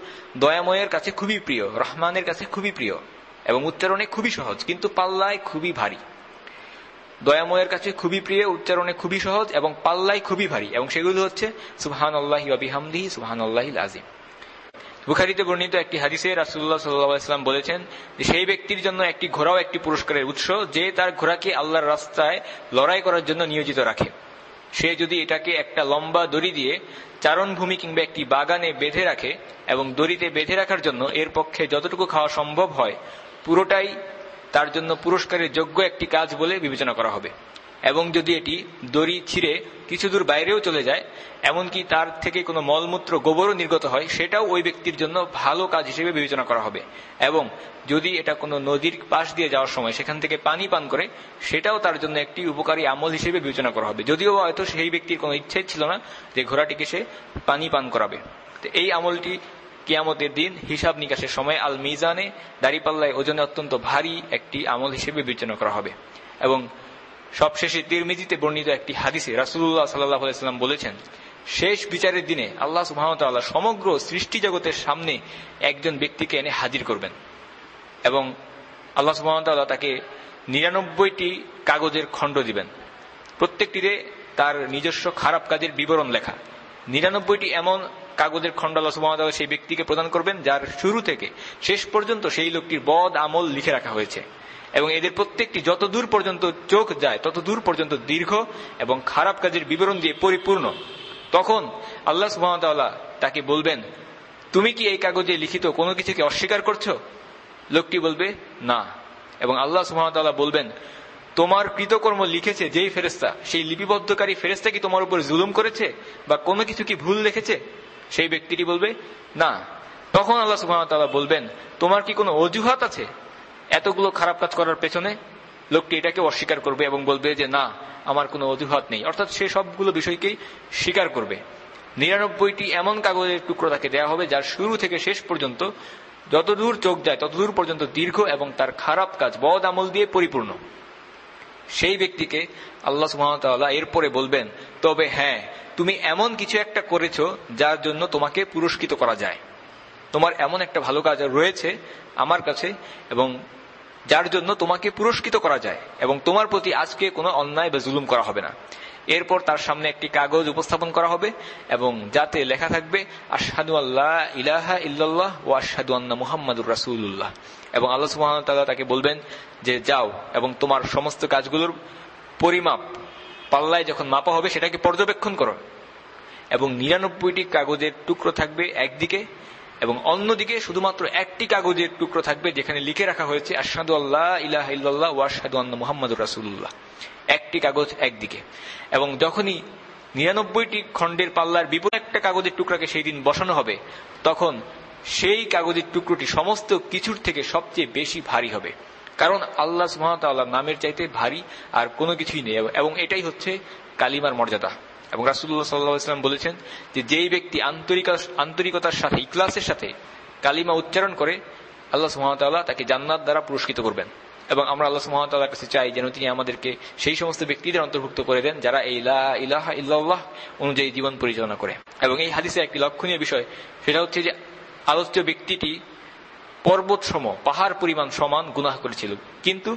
দয়াময়ের কাছে খুবই প্রিয়, রহমানের কাছে খুবই প্রিয় এবং উচ্চারণে খুবই সহজ, কিন্তু পাল্লায় খুবই ভারী। দয়াময়ের কাছে খুবই প্রিয়, উচ্চারণে খুবই সহজ এবং পাল্লায় খুবই ভারী এবং সেগুলো হচ্ছে সুহান আল্লাহি আবিহামদি সুহান আল্লাহ আজিম বুখারিতে বর্ণিত একটি হাদিসে রাসুল্লাহ সাল্লাম বলেছেন যে সেই ব্যক্তির জন্য একটি ঘোড়াও একটি পুরস্কারের উৎস যে তার ঘোড়াকে আল্লাহর রাস্তায় লড়াই করার জন্য নিয়োজিত রাখে। সে যদি এটাকে একটা লম্বা দড়ি দিয়ে চারণভূমি কিংবা একটি বাগানে বেঁধে রাখে এবং দড়িতে বেঁধে রাখার জন্য এর পক্ষে যতটুকু খাওয়া সম্ভব হয়, পুরোটাই তার জন্য পুরস্কারের যোগ্য একটি কাজ বলে বিবেচনা করা হবে। এবং যদি এটি দড়ি ছিঁড়ে কিছু দূর বাইরেও চলে যায়, এমনকি তার থেকে কোনো মলমূত্র, গোবরও নির্গত হয়, সেটাও ওই ব্যক্তির জন্য ভালো কাজ হিসেবে বিবেচনা করা হবে। এবং যদি এটা কোনো নদীর পাশ দিয়ে যাওয়ার সময় সেখান থেকে পানি পান করে, সেটাও তার জন্য একটি উপকারী আমল হিসেবে বিবেচনা করা হবে। যদিও হয়তো সেই ব্যক্তির কোনো ইচ্ছে ছিল না যে ঘোড়াটিকে সে পানি পান করাবে। তো এই আমলটি কিয়ামতের দিন হিসাব নিকাশের সময় আল মিজানে দাড়িপাল্লায় ওজনে অত্যন্ত ভারী একটি আমল হিসেবে বিবেচনা করা হবে। এবং সবশেষে তিরমিজিতে বর্ণিত একটি হাদিসে রাসুল্লাহ সাল্লাম বলেছেন, শেষ বিচারের দিনে আল্লাহ সুহামতাল্লাহ সমগ্র সৃষ্টি জগতের সামনে একজন ব্যক্তিকে এনে হাজির করবেন এবং আল্লাহ সুহামতাল্লাহ তাকে নিরানব্বইটি কাগজের খণ্ড দিবেন। প্রত্যেকটিতে তার নিজস্ব খারাপ কাজের বিবরণ লেখা। নিরানব্বইটি এমন কাগজের খণ্ড আল্লাহ সেই ব্যক্তিকে প্রদান করবেন, যার শুরু থেকে শেষ পর্যন্ত সেই লোকটির বদ আমল লিখে রাখা হয়েছে। এবং এদের প্রত্যেকটি যত দূর পর্যন্ত চোখ যায়, তত দূর পর্যন্ত দীর্ঘ এবং খারাপ কাজের বিবরণ দিয়ে পরিপূর্ণ। তখন আল্লাহ সুবাহতাল্লাহ তাকে বলবেন, তুমি কি এই কাগজে লিখিত কোনো কিছুকে অস্বীকার করছ? লোকটি বলবে, না। এবং আল্লাহ সুহামতাল্লাহ বলবেন, তোমার কৃতকর্ম লিখেছে যেই ফেরেস্তা সেই লিপিবদ্ধকারী ফেরেস্তা কি তোমার উপর জুলুম করেছে বা কোনো কিছু কি ভুল লিখেছে? সেই ব্যক্তিটি বলবে, না। তখন আল্লাহ সুহামতাল্লাহ বলবেন, তোমার কি কোনো অজুহাত আছে? এতগুলো খারাপ কাজ করার পেছনে লোকটি এটাকে অস্বীকার করবে এবং বলবে যে, না, আমার কোনো অজুহাত নেই। অর্থাৎ সে সবগুলো বিষয়কেই স্বীকার করবে। নিরানব্বইটি এমন কাগজের টুকরো তাকে দেওয়া হবে যার শুরু থেকে শেষ পর্যন্ত যতদূর চোখ যায়, ততদূর পর্যন্ত দীর্ঘ এবং তার খারাপ কাজ, বদ আমল দিয়ে পরিপূর্ণ। সেই ব্যক্তিকে আল্লাহ সুহামতাল্লাহ এরপরে বলবেন, তবে হ্যাঁ তুমি এমন কিছু একটা করেছ যার জন্য তোমাকে পুরস্কৃত করা যায়। তোমার এমন একটা ভালো কাজ রয়েছে আমার কাছে এবং যার জন্য তোমাকে পুরস্কৃত করা যায় এবং তোমার প্রতি আজকে কোনো অন্যায় বা জুলুম করা হবে না। এরপর তার সামনে একটি কাগজ উপস্থাপন করা হবে এবং যাতে লেখা থাকবে, আশহাদু আল্লাহ ইলাহা ইল্লাল্লাহ ও আশহাদু আন্না মুহাম্মাদুর রাসুল্লাহ এবং আল্লাহ সুহামতাল্লাহ তাকে বলবেন যে, যাও এবং তোমার সমস্ত কাজগুলোর পরিমাপ পাল্লায় যখন মাপা হবে, সেটাকে পর্যবেক্ষণ করো। এবং নিরানব্বইটি কাগজের টুকরো থাকবে একদিকে এবং অন্যদিকে শুধুমাত্র একটি কাগজের টুকরো থাকবে যেখানে লিখে রাখা হয়েছে আসাদু আল্লাহ ইলাহ ইল্লাল্লাহ ওয়াসাদু আন্না মুহাম্মদুর রাসুল্লাহ একটি কাগজ একদিকে। এবং যখনই নিরানব্বইটি খণ্ডের পাল্লার বিপদ একটা কাগজের টুকরাকে সেই দিন বসানো হবে, তখন সেই কাগজের টুকরোটি সমস্ত কিছুর থেকে সবচেয়ে বেশি ভারী হবে। কারণ আল্লাহ সুহামতাল্লাহ নামের চাইতে ভারী আর কোনো কিছুই নেই। এবং এটাই হচ্ছে কালিমার মর্যাদা। এবং রাসুল্লাহ সাল্লাহ ইসলাম বলেছেন যে, যেই ব্যক্তি আন্তরিকতার সাথে ইকলাসের সাথে কালিমা উচ্চারণ করে, আল্লাহ সুহামতাল্লাহ তাকে জান্নাত দ্বারা পুরস্কৃত করবেন। এবং আমরা আল্লাহ সুহামতাল্লাহর কাছে চাই যেন তিনি আমাদেরকে সেই সমস্ত ব্যক্তিদের অন্তর্ভুক্ত করে দেন যারা এই ইলাহা ইল্লাহ অনুযায়ী জীবন পরিচালনা করে। এবং এই হাদিসে একটি লক্ষণীয় বিষয়, সেটা হচ্ছে যে আলোচ্য ব্যক্তিটি পর্বত সম পাহাড় পরিমাণ সমান গুনাহ করেছিল। কিন্তু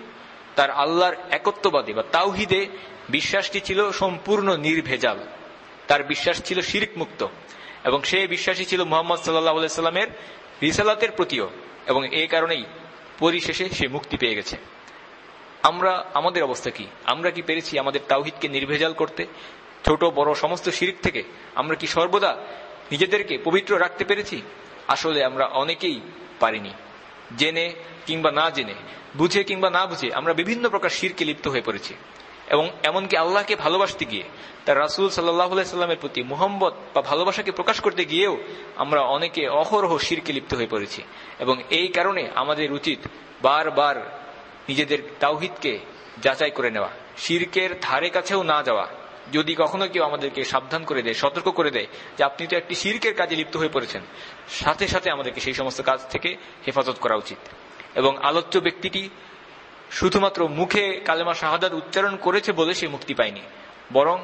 তার আল্লাহর একত্ববাদী বা তাওহিদে বিশ্বাসটি ছিল সম্পূর্ণ নির্ভেজাল। তার বিশ্বাস ছিল শিরিক মুক্ত এবং সে বিশ্বাসী ছিল মোহাম্মদ সাল্লাহ সাল্লামের রিসালাতের প্রতিও এবং এই কারণেই পরিশেষে সে মুক্তি পেয়ে গেছে। আমরা, আমাদের অবস্থা কি? আমরা কি পেরেছি আমাদের তাওহিদকে নির্ভেজাল করতে? ছোট, বড় সমস্ত শিরিক থেকে আমরা কি সর্বদা নিজেদেরকে পবিত্র রাখতে পেরেছি? আসলে আমরা অনেকেই পারিনি। জেনে কিংবা না জেনে, বুঝে কিংবা না বুঝে আমরা বিভিন্ন প্রকার শিরকে লিপ্ত হয়ে পড়েছি। এবং এমনকি আল্লাহকে ভালোবাসতে গিয়ে, তার রাসুল সাল্লাহ সাল্লামের প্রতি মোহাম্মদ বা ভালোবাসাকে প্রকাশ করতে গিয়েও আমরা অনেকে অহরহ শিরকে লিপ্ত হয়ে পড়েছি। এবং এই কারণে আমাদের উচিত বারবার নিজেদের তাওহিদকে যাচাই করে নেওয়া, শিরকের ধারে কাছেও না যাওয়া যদি কখনো কেউ আমাদেরকে সাবধান করে দেয়, সতর্ক করে দেয় যে আপনি তো একটি শিরকের কাজে লিপ্ত হয়ে পড়েছেন, সাথে সাথে আমাদেরকে সেই সমস্ত কাজ থেকে হেফাজত করা উচিত। এবং আলোচ্য ব্যক্তিটি শুধুমাত্র মুখে কালেমা শাহাদাত উচ্চারণ করেছে বলে সে মুক্তি পায়নি, বরং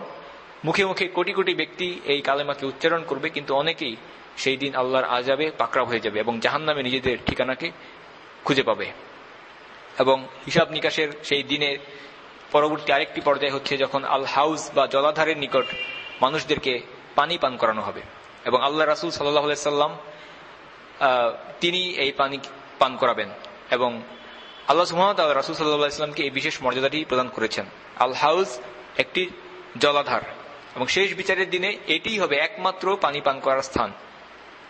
মুখে মুখে কোটি কোটি ব্যক্তি এই কালেমাকে উচ্চারণ করবে, কিন্তু অনেকেই সেই দিন আল্লাহর আজাবে পাকড়াও হয়ে যাবে এবং জাহান নামে নিজেদের ঠিকানাকে খুঁজে পাবে। এবং হিসাব নিকাশের সেই দিনে পরবর্তী আরেকটি পর্যায়ে হচ্ছে যখন আল হাউস বা জলাধারের নিকট মানুষদেরকে পানি পান করানো হবে। এবং আল্লাহ রাসুল সাল্লাহ সাল্লাম তিনি এই পানি পান করাবেন। এবং আল্লাহ সুহামত আল্লাহ রাসুল সাল্লাহ এই বিশেষ মর্যাদাটি প্রদান করেছেন। আল হাউস একটি জলাধার। এবং শেষ বিচারের দিনে এটিই হবে একমাত্র পানি পান করার স্থান।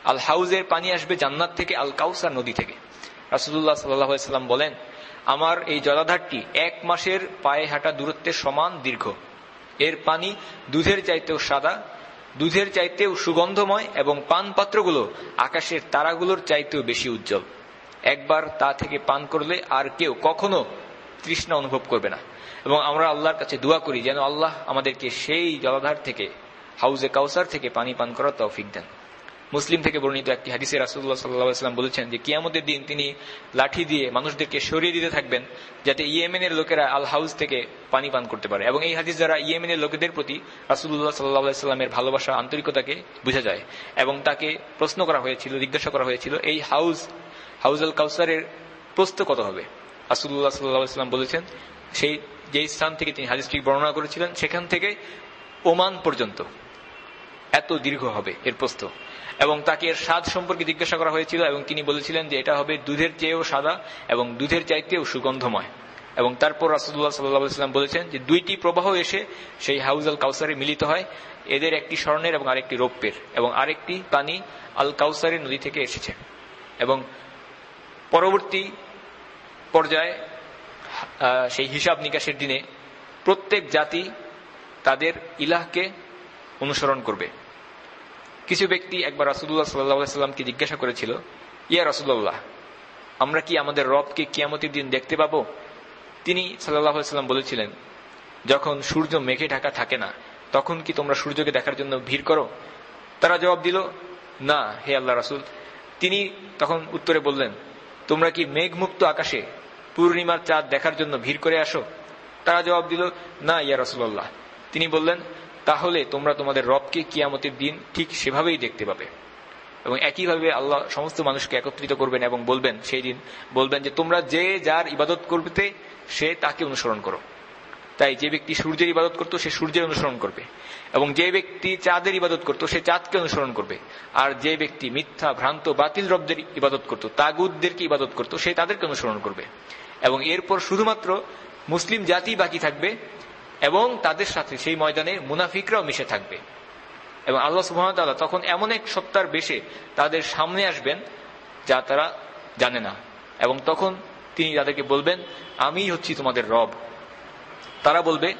আল হাউজের পানি আসবে জান্নাত থেকে আল কাউসার নদী থেকে। রাসুল্লাহ সাল্লাম বলেন আমার এই জলাধারটি এক মাসের পায়ে হাঁটা দূরত্বের সমান দীর্ঘ। এর পানি দুধের চাইতেও সাদা, দুধের চাইতেও সুগন্ধময় এবং পান পাত্রগুলো আকাশের তারাগুলোর চাইতেও বেশি উজ্জ্বল। একবার তা থেকে পান করলে আর কেউ কখনো তৃষ্ণা অনুভব করবে না। এবং আমরা আল্লাহর কাছে দোয়া করি, যেন আল্লাহ আমাদেরকে সেই জলাধার থেকে, হাউজে কাউসার থেকে পানি পান করার তৌফিক দেন। মুসলিম থেকে বর্ণিত একটি হাদিসে রাসুল্লাহ সাল্লাহাম বলেছেন যে কিয়ামতের দিন তিনি লাঠি দিয়ে মানুষদেরকে সরিয়ে দিতে থাকবেন যাতে ইয়েমেনের লোকেরা আল হাউস থেকে পানি পান করতে পারে। এবং এই হাদিস দ্বারা ইয়েমেনের লোকেদের প্রতি রাসুল্লাহ সাল্লাহ সাল্লামের ভালোবাসা, আন্তরিকতাকে বোঝা যায় এবং তাকে প্রশ্ন করা হয়েছিল, জিজ্ঞাসা করা হয়েছিল, এই হাউস হাউজ আল কাউসারের প্রস্ত কত হবে? রাসুল্লাহ সাল্লাহ সাল্লাম বলেছেন, সেই যে স্থান থেকে তিনি হাদিসটি বর্ণনা করেছিলেন, সেখান থেকে ওমান পর্যন্ত এত দীর্ঘ হবে এর প্রস্থ। এবং তাকে এর স্বাদ সম্পর্কে জিজ্ঞাসা করা হয়েছিল এবং তিনি বলেছিলেন যে এটা হবে দুধের চেয়েও সাদা এবং দুধের চাইতেও সুগন্ধময়। এবং তারপর রাসুল্লাহ সাল্লাহাম বলেছেন যে দুইটি প্রবাহ এসে সেই হাউজ আল কাউসারে মিলিত হয়, এদের একটি স্বর্ণের এবং আরেকটি রৌপ্যের, এবং আরেকটি পানি আল কাউসারের নদী থেকে এসেছে। এবং পরবর্তী পর্যায়ে সেই হিসাব নিকাশের দিনে প্রত্যেক জাতি তাদের ইলাহকে অনুসরণ করবে। কিছু ব্যক্তি একবার রাসুল্লাহ সাল্লাহামকে জিজ্ঞাসা করেছিল, ইয়া রাসুল্লাহ আমরা কি আমাদের রবকে কিয়ামতির দিন দেখতে পাবো? তিনি সাল্লাহাম বলেছিলেন, যখন সূর্য মেঘে ঢাকা থাকে না, তখন কি তোমরা সূর্যকে দেখার জন্য ভিড় করো? তারা জবাব দিল, না, হে আল্লাহ রাসুল। তিনি তখন উত্তরে বললেন, তোমরা কি মেঘমুক্ত আকাশে পূর্ণিমার চাঁদ দেখার জন্য ভিড় করে আসো? তারা জবাব দিল, না, ইয়া রসুল্লাহ তিনি বললেন তাহলে তোমরা তোমাদের রবকে কিয়ামতের দিন ঠিক সেভাবেই দেখতে পাবে। এবং একইভাবে আল্লাহ সমস্ত মানুষকে একত্রিত করবেন এবং বলবেন সেই দিন, বলবেন যে তোমরা যে যার ইবাদত করতে সে তাকে অনুসরণ করো। তাই যে ব্যক্তি সূর্যের ইবাদত করতো সে সূর্যের অনুসরণ করবে। এবং যে ব্যক্তি চাঁদের ইবাদত করতো সে চাঁদকে অনুসরণ করবে। আর যে ব্যক্তি মিথ্যা, ভ্রান্ত, বাতিল রবদের ইবাদত করতো তাগুদদেরকে ইবাদত করতো, সে তাদেরকে অনুসরণ করবে। এবং এরপর শুধুমাত্র মুসলিম জাতি বাকি থাকবে এবং তাদের সাথে সেই ময়দানে মুনাফিকরাও মিশে থাকবে। এবং আল্লাহ সুহামতাল্লাহ তখন এমন এক সত্তার বেশে তাদের সামনে আসবেন যা তারা জানে না। এবং তখন তিনি তাদেরকে বলবেন আমি হচ্ছি তোমাদের রব। তারা বলবে,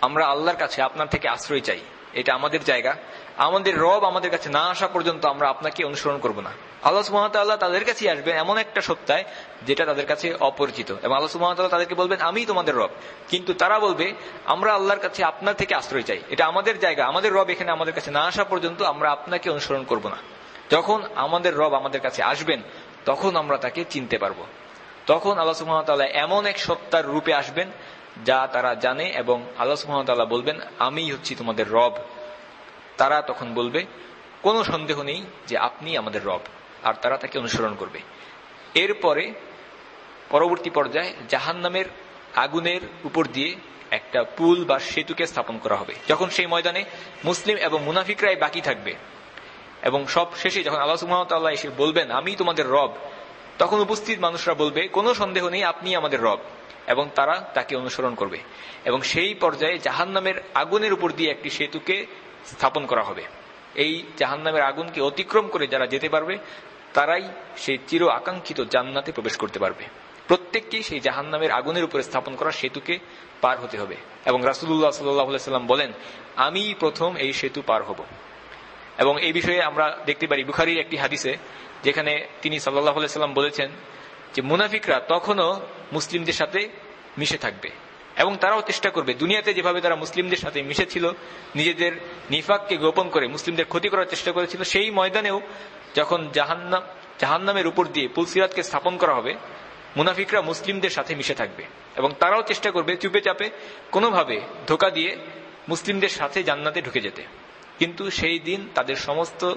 আমরা আল্লাহর কাছে আপনার থেকে আশ্রয় চাই। এটা আমাদের জায়গা। আমাদের রব আমাদের কাছে না আসা পর্যন্ত আমরা আপনাকে অনুসরণ করব না। আল্লাহ সুহামতাল্লাহ তাদের কাছেই আসবেন এমন একটা সত্তায় যেটা তাদের কাছে অপরিচিত। এবং আল্লাহ সুহামতাল্লাহ তাদেরকে বলবেন, আমি তোমাদের রব। কিন্তু তারা বলবে, আমরা আল্লাহর কাছে আপনার থেকে আশ্রয় চাই। এটা আমাদের জায়গা, আমাদের রব এখানে আমাদের কাছে না আসা পর্যন্ত আমরা আপনাকে অনুসরণ করব না। যখন আমাদের রব আমাদের কাছে আসবেন, তখন আমরা তাকে চিনতে পারব। তখন আল্লাহ সুহামতাল্লাহ এমন এক সত্তার রূপে আসবেন, যা তারা জানে এবং আল্লাহ সুহামতাল্লাহ বলবেন, আমি হচ্ছি তোমাদের রব। তারা তখন বলবে, কোনো সন্দেহ নেই যে আপনি আমাদের রব। আর তারা তাকে অনুসরণ করবে। এরপরে পরবর্তী পর্যায়ে জাহান নামের আগুনের উপর দিয়ে একটা পুল বা সেতুকে স্থাপন করা হবে। যখন সেই ময়দানে মুসলিম এবং মুনাফিকরাই বাকি থাকবে এবং সব শেষে যখন আল্লাহ এসে বলবেন, আমি তোমাদের রব, তখন উপস্থিত মানুষরা বলবে, কোনো সন্দেহ নেই, আপনি আমাদের রব। এবং তারা তাকে অনুসরণ করবে। এবং সেই পর্যায়ে জাহান নামের আগুনের উপর দিয়ে একটি সেতুকে স্থাপন করা হবে। এই জাহান নামের আগুনকে অতিক্রম করে যারা যেতে পারবে তারাই সেই চির আকাঙ্ক্ষিত জান্নাতে প্রবেশ করতে পারবে। প্রত্যেককেই সেই জাহান নামের আগুনের উপরে স্থাপন করা সেতুকে পার হতে হবে। এবং রাসুল্লাহ সাল্লাম বলেন, আমি প্রথম এই সেতু পার হব। এবং এই বিষয়ে আমরা দেখতে পারি বুখারির একটি হাদিসে, যেখানে তিনি সাল্লাহ সাল্লাম বলেছেন যে, মুনাফিকরা তখনও মুসলিমদের সাথে মিশে থাকবে। এবং তারাও চেষ্টা করবে। দুনিয়াতে যেভাবে তারা মুসলিমদের সাথে মিশেছিল, নিজেদের নিফাককে গোপন করে মুসলিমদের ক্ষতি করার চেষ্টা করেছিল, সেই ময়দানেও যখন জাহান্নাম, জাহান্নামের উপর দিয়ে পুলসিরাতকে স্থাপন করা হবে, মুনাফিকরা মুসলিমদের সাথে মিশে থাকবে এবং তারাও চেষ্টা করবে চুপে চাপে কোনোভাবে ধোকা দিয়ে মুসলিমদের সাথে জান্নাতে ঢুকে যেতে। কিন্তু সেই দিন তাদের সমস্ত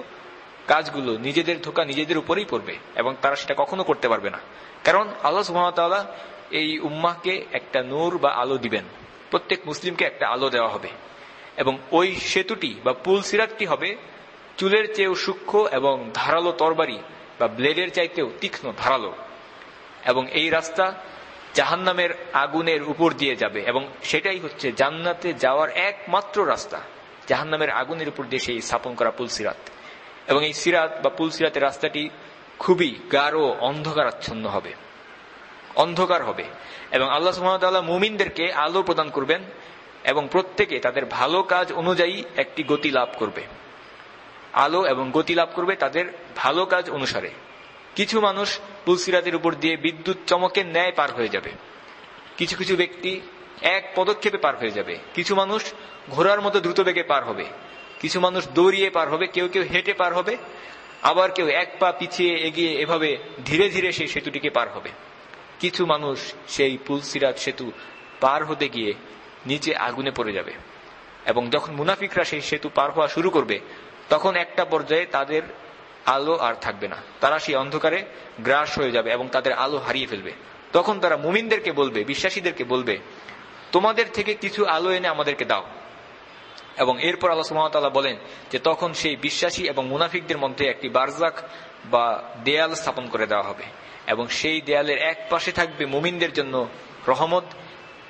কাজগুলো নিজেদের ধোকা নিজেদের উপরেই পড়বে এবং তারা সেটা কখনো করতে পারবে না। কারণ আল্লাহ সুহামতাল্লাহ এই উম্মাহকে একটা নূর বা আলো দিবেন। প্রত্যেক মুসলিমকে একটা আলো দেওয়া হবে। এবং ওই সেতুটি বা পুল সিরাতটি হবে চুলের চেয়েও সূক্ষ্ম এবং ধারালো তরবারি বা ব্লেডের চাইতেও তীক্ষ্ণ, ধারালো। এবং এই রাস্তা জাহান্নামের আগুনের উপর দিয়ে যাবে এবং সেটাই হচ্ছে জান্নাতে যাওয়ার একমাত্র রাস্তা। জাহান্নামের আগুনের উপর দিয়ে সেই স্থাপন করা পুল সিরাত। এবং এই সিরাত বা পুল সিরাতের রাস্তাটি খুবই গাঢ়, অন্ধকারাচ্ছন্ন হবে। অন্ধকার হবে। এবং আল্লাহ সুহামতাল্লাহ মুমিনদেরকে আলো প্রদান করবেন এবং প্রত্যেকে তাদের ভালো কাজ অনুযায়ী একটি গতি লাভ করবে। আলো এবং গতি লাভ করবে তাদের ভালো কাজ অনুসারে। কিছু মানুষ তুলসিরাতের উপর দিয়ে বিদ্যুৎ চমকের ন্যায় পার হয়ে যাবে। কিছু কিছু ব্যক্তি এক পদক্ষেপে পার হয়ে যাবে। কিছু মানুষ ঘোড়ার মতো দ্রুত বেগে পার হবে। কিছু মানুষ দৌড়িয়ে পার হবে, কেউ কেউ হেঁটে পার হবে। আবার কেউ এক পা পিছিয়ে এগিয়ে এভাবে ধীরে ধীরে সেই সেতুটিকে পার হবে। কিছু মানুষ সেই পুলসিরাত সেতু পার হতে গিয়ে নিচে আগুনে পড়ে যাবে। এবং যখন মুনাফিকরা সেই সেতু পার হওয়া শুরু করবে, তখন একটা পর্যায়ে তাদের আলো আর থাকবে না। তারা সেই অন্ধকারে গ্রাস হয়ে যাবে এবং তাদের আলো হারিয়ে ফেলবে। তখন তারা মুমিনদেরকে বলবে, বিশ্বাসীদেরকে বলবে, তোমাদের থেকে কিছু আলো এনে আমাদেরকে দাও। এবং এরপর আল্লাহ সুহামতাল্লাহ বলেন যে তখন সেই বিশ্বাসী এবং মুনাফিকদের মধ্যে একটি বারজাক বা দেয়াল স্থাপন করে দেওয়া হবে। এবং সেই দেয়ালের এক পাশে থাকবে মুমিনদের জন্য রহমত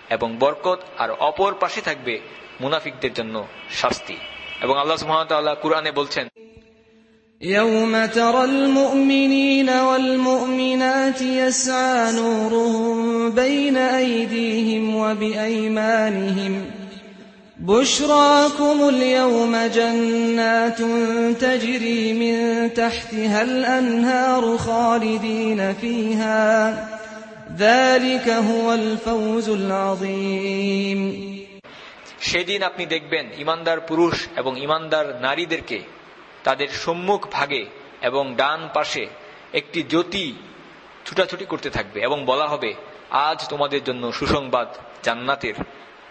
এবং বরকত আর অপর পাশে থাকবে মুনাফিকদের জন্য শাস্তি এবং আল্লাহ সুহামতাল্লাহ কুরআনে বলছেন يوم ترى المؤمنين والمؤمنات يسعى نورهم بين أيديهم وبأيمانهم بشراكم اليوم جنات تجري من تحتها الأنهار خالدين فيها ذلك هو الفوز العظيم সেদিন আপনি দেখবেন ইমানদার পুরুষ এবং ইমানদার নারীদেরকে তাদের সম্মুখ ভাগে এবং ডান পাশে একটি জ্যোতি ছুটাছুটি করতে থাকবে এবং বলা হবে আজ তোমাদের জন্য সুসংবাদ জান্নাতের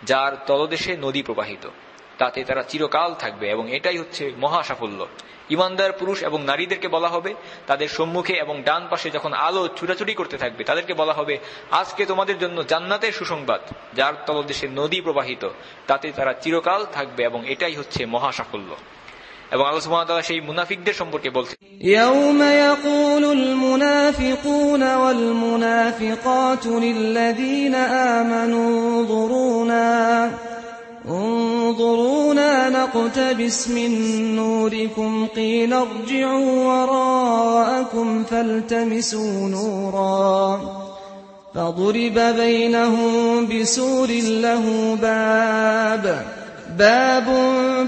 যার তলদেশে নদী প্রবাহিত। তাতে তারা চিরকাল থাকবে এবং এটাই হচ্ছে মহা সাফল্য। ইমানদার পুরুষ এবং নারীদেরকে বলা হবে, তাদের সম্মুখে এবং ডান পাশে যখন আলো ছুটাছুটি করতে থাকবে, তাদেরকে বলা হবে, আজকে তোমাদের জন্য জান্নাতের সুসংবাদ, যার তলদেশে নদী প্রবাহিত। তাতে তারা চিরকাল থাকবে এবং এটাই হচ্ছে মহা সাফল্য। এবং আল্লাহ সুবহানাহু সেই মুনাফিকদের সম্পর্কে বলছে يوم يقول المنافقون والمنافقات للذين آمنوا انظرونا انظرونا نقتبس من نوركم قيل ارجعوا وراءكم فالتمسوا نورا فضرب بينهم بسور له باب باب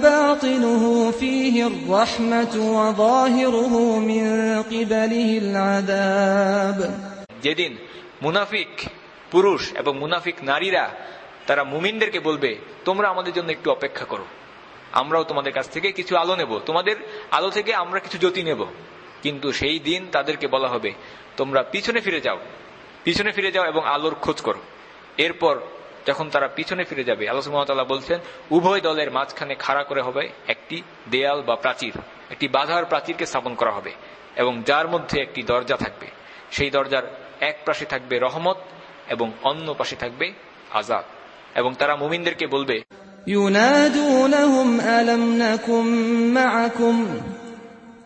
باطنه فيه الرحمة وظاهره من قبله العذاب যেদিন মুনাফিক পুরুষ এবং মুনাফিক নারীরা তারা মুমিনদেরকে বলবে তোমরা আমাদের জন্য একটু অপেক্ষা করো আমরাও তোমাদের কাছ থেকে কিছু আলো নেব তোমাদের আলো থেকে আমরা কিছু জ্যোতি নেব কিন্তু সেই দিন তাদেরকে বলা হবে তোমরা পিছনে ফিরে যাও পিছনে ফিরে যাও এবং আলোর খোঁজ করো এরপর যখন তারা পিছনে ফিরে যাবে, আল্লাহ সুহামতাল্লাহ বলছেন, উভয় দলের মাঝখানে খাড়া করে হবে একটি দেয়াল বা প্রাচীর, একটি বাধার প্রাচীরকে স্থাপন করা হবে এবং যার মধ্যে একটি দরজা থাকবে। সেই দরজার এক পাশে থাকবে রহমত এবং অন্য পাশে থাকবে আজাদ এবং তারা মুমিনদেরকে বলবে আলাম নাকুম মাআকুম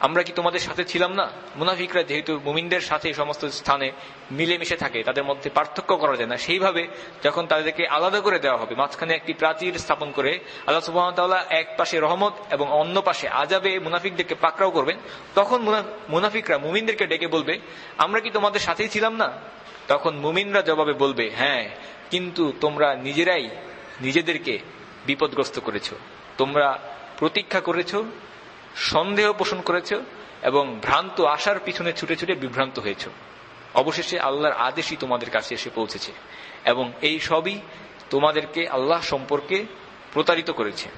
আমরা কি তোমাদের সাথে ছিলাম না? মুনাফিকরা যেহেতু মুমিনদের সাথে এই সমস্ত স্থানে মিলেমিশে থাকে, তাদের মধ্যে পার্থক্য করা যায় না। সেইভাবে যখন তাদেরকে আলাদা করে দেওয়া হবে, মাঝখানে একটি প্রাচীর স্থাপন করে আল্লাহ সুবাহতাল্লাহ এক পাশে রহমত এবং অন্য পাশে আজাবে মুনাফিকদেরকে পাকড়াও করবেন, তখন মুনাফিকরা মুমিনদেরকে ডেকে বলবে, আমরা কি তোমাদের সাথেই ছিলাম না? তখন মুমিনরা জবাবে বলবে হ্যাঁ কিন্তু তোমরা নিজেরাই নিজেদেরকে বিপদগ্রস্ত করেছ। তোমরা প্রতীক্ষা করেছ সন্দেহ পোষণ করেছ এবং ভ্রান্ত আশার পিছনে ছুটে ছুটে বিভ্রান্ত হয়েছ। অবশেষে আল্লাহর আদেশই তোমাদের কাছে এসে পৌঁছেছে এবং এই সবই তোমাদেরকে আল্লাহ সম্পর্কে প্রতারিত করেছে।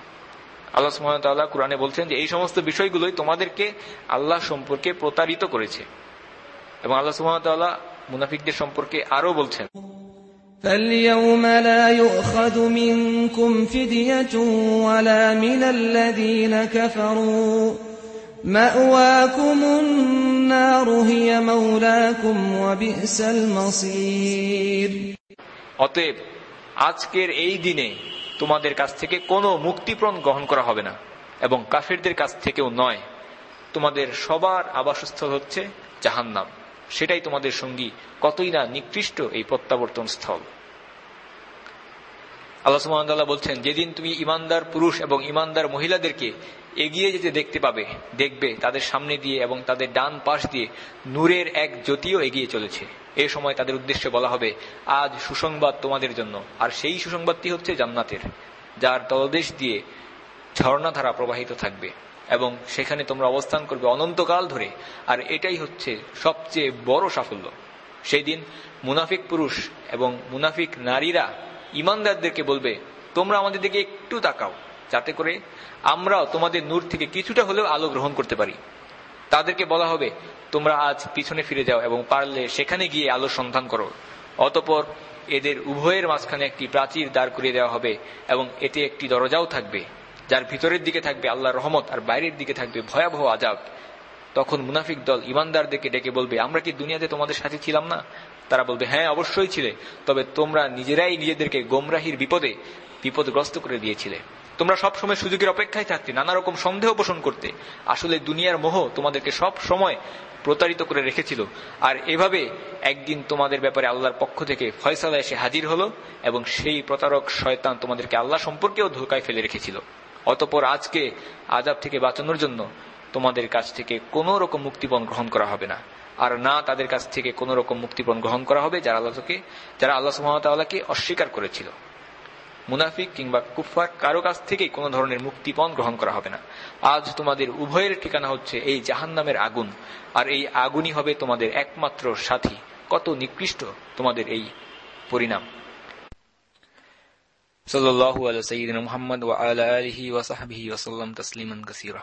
আল্লাহ সুহামতাল্লাহ কোরআনে বলছেন যে এই সমস্ত বিষয়গুলোই তোমাদেরকে আল্লাহ সম্পর্কে প্রতারিত করেছে। এবং আল্লাহ সুহামতাল্লাহ মুনাফিকদের সম্পর্কে আরও বলছেন। فاليوم لا يؤخذ منكم فدية ولا من الذين كفروا مأواكم النار هي مولاكم وبئس المصير অতএব আজকের এই দিনে তোমাদের কাছ থেকে কোনো মুক্তিপ্রণ গ্রহণ করা হবে না এবং কাফিরদের কাছ থেকেও নয় তোমাদের সবার আবাসস্থল হচ্ছে জাহান্নাম সেটাই তোমাদের সঙ্গী, কতই না নিকৃষ্ট এই প্রত্যাবর্তন স্থল। আল্লাহ সুমতাল্লাহ বলছেন, যেদিন তুমি ইমানদার পুরুষ এবং ইমানদার মহিলাদেরকে এগিয়ে যেতে দেখতে পাবে, দেখবে তাদের সামনে দিয়ে এবং তাদের ডান পাশ দিয়ে নূরের এক জ্যোতিও এগিয়ে চলেছে। এ সময় তাদের উদ্দেশ্যে বলা হবে, আজ সুসংবাদ তোমাদের জন্য। আর সেই সুসংবাদটি হচ্ছে জান্নাতের, যার তলদেশ দিয়ে ঝর্ণাধারা প্রবাহিত থাকবে। এবং সেখানে তোমরা অবস্থান করবে অনন্তকাল ধরে। আর এটাই হচ্ছে সবচেয়ে বড় সাফল্য। সেই দিন মুনাফিক পুরুষ এবং মুনাফিক নারীরা ইমানদারদেরকে বলবে, তোমরা আমাদের দিকে একটু তাকাও, যাতে করে আমরাও তোমাদের নূর থেকে কিছুটা হলেও আলো গ্রহণ করতে পারি। তাদেরকে বলা হবে, তোমরা আজ পিছনে ফিরে যাও এবং পারলে সেখানে গিয়ে আলো সন্ধান করো। অতপর এদের উভয়ের মাঝখানে একটি প্রাচীর দাঁড় করিয়ে দেওয়া হবে এবং এতে একটি দরজাও থাকবে। যার ভিতরের দিকে থাকবে আল্লাহর রহমত আর বাইরের দিকে থাকবে ভয়াবহ আজাব তখন মুনাফিক দল ইমানদারদেরকে ডেকে বলবে, আমরা কি দুনিয়াতে তোমাদের সাথে ছিলাম না? তারা বলবে হ্যাঁ অবশ্যই ছিলে, তবে তোমরা নিজেরাই নিজেদেরকে গোমরাহির বিপদে বিপদগ্রস্ত করে দিয়েছিলে। তোমরা সব সময় সুযোগের অপেক্ষায় থাকতে, নানা রকম সন্দেহ পোষণ করতে। আসলে দুনিয়ার মোহ তোমাদেরকে সব সময় প্রতারিত করে রেখেছিল। আর এভাবে একদিন তোমাদের ব্যাপারে আল্লাহর পক্ষ থেকে ফয়সালা এসে হাজির হলো এবং সেই প্রতারক শয়তান তোমাদেরকে আল্লাহ সম্পর্কেও ধোকায় ফেলে রেখেছিল। অতপর আজকে আজাব থেকে বাঁচানোর জন্য তোমাদের কাছ থেকে কোন রকম মুক্তিপণ গ্রহণ করা হবে না। আর না, তাদের কাছ থেকে কোন রকম মুক্তিপণ গ্রহণ করা হবে যারা আল্লাহকে, যারা আল্লাহ সুহামতাল্লাহকে অস্বীকার করেছিল। মুনাফিক কিংবা কুফার কারও কাছ থেকে কোনো ধরনের মুক্তিপণ গ্রহণ করা হবে না। আজ তোমাদের উভয়ের ঠিকানা হচ্ছে এই জাহান নামের আগুন, আর এই আগুনই হবে তোমাদের একমাত্র সাথী। কত নিকৃষ্ট তোমাদের এই পরিণাম। সাল্লাল্লাহু আলা সাইয়্যিদিনা মুহাম্মদ ওয়া আলা আলিহি ওয়া সাহবিহি ওয়া সাল্লাম তাসলিমান কাসীরা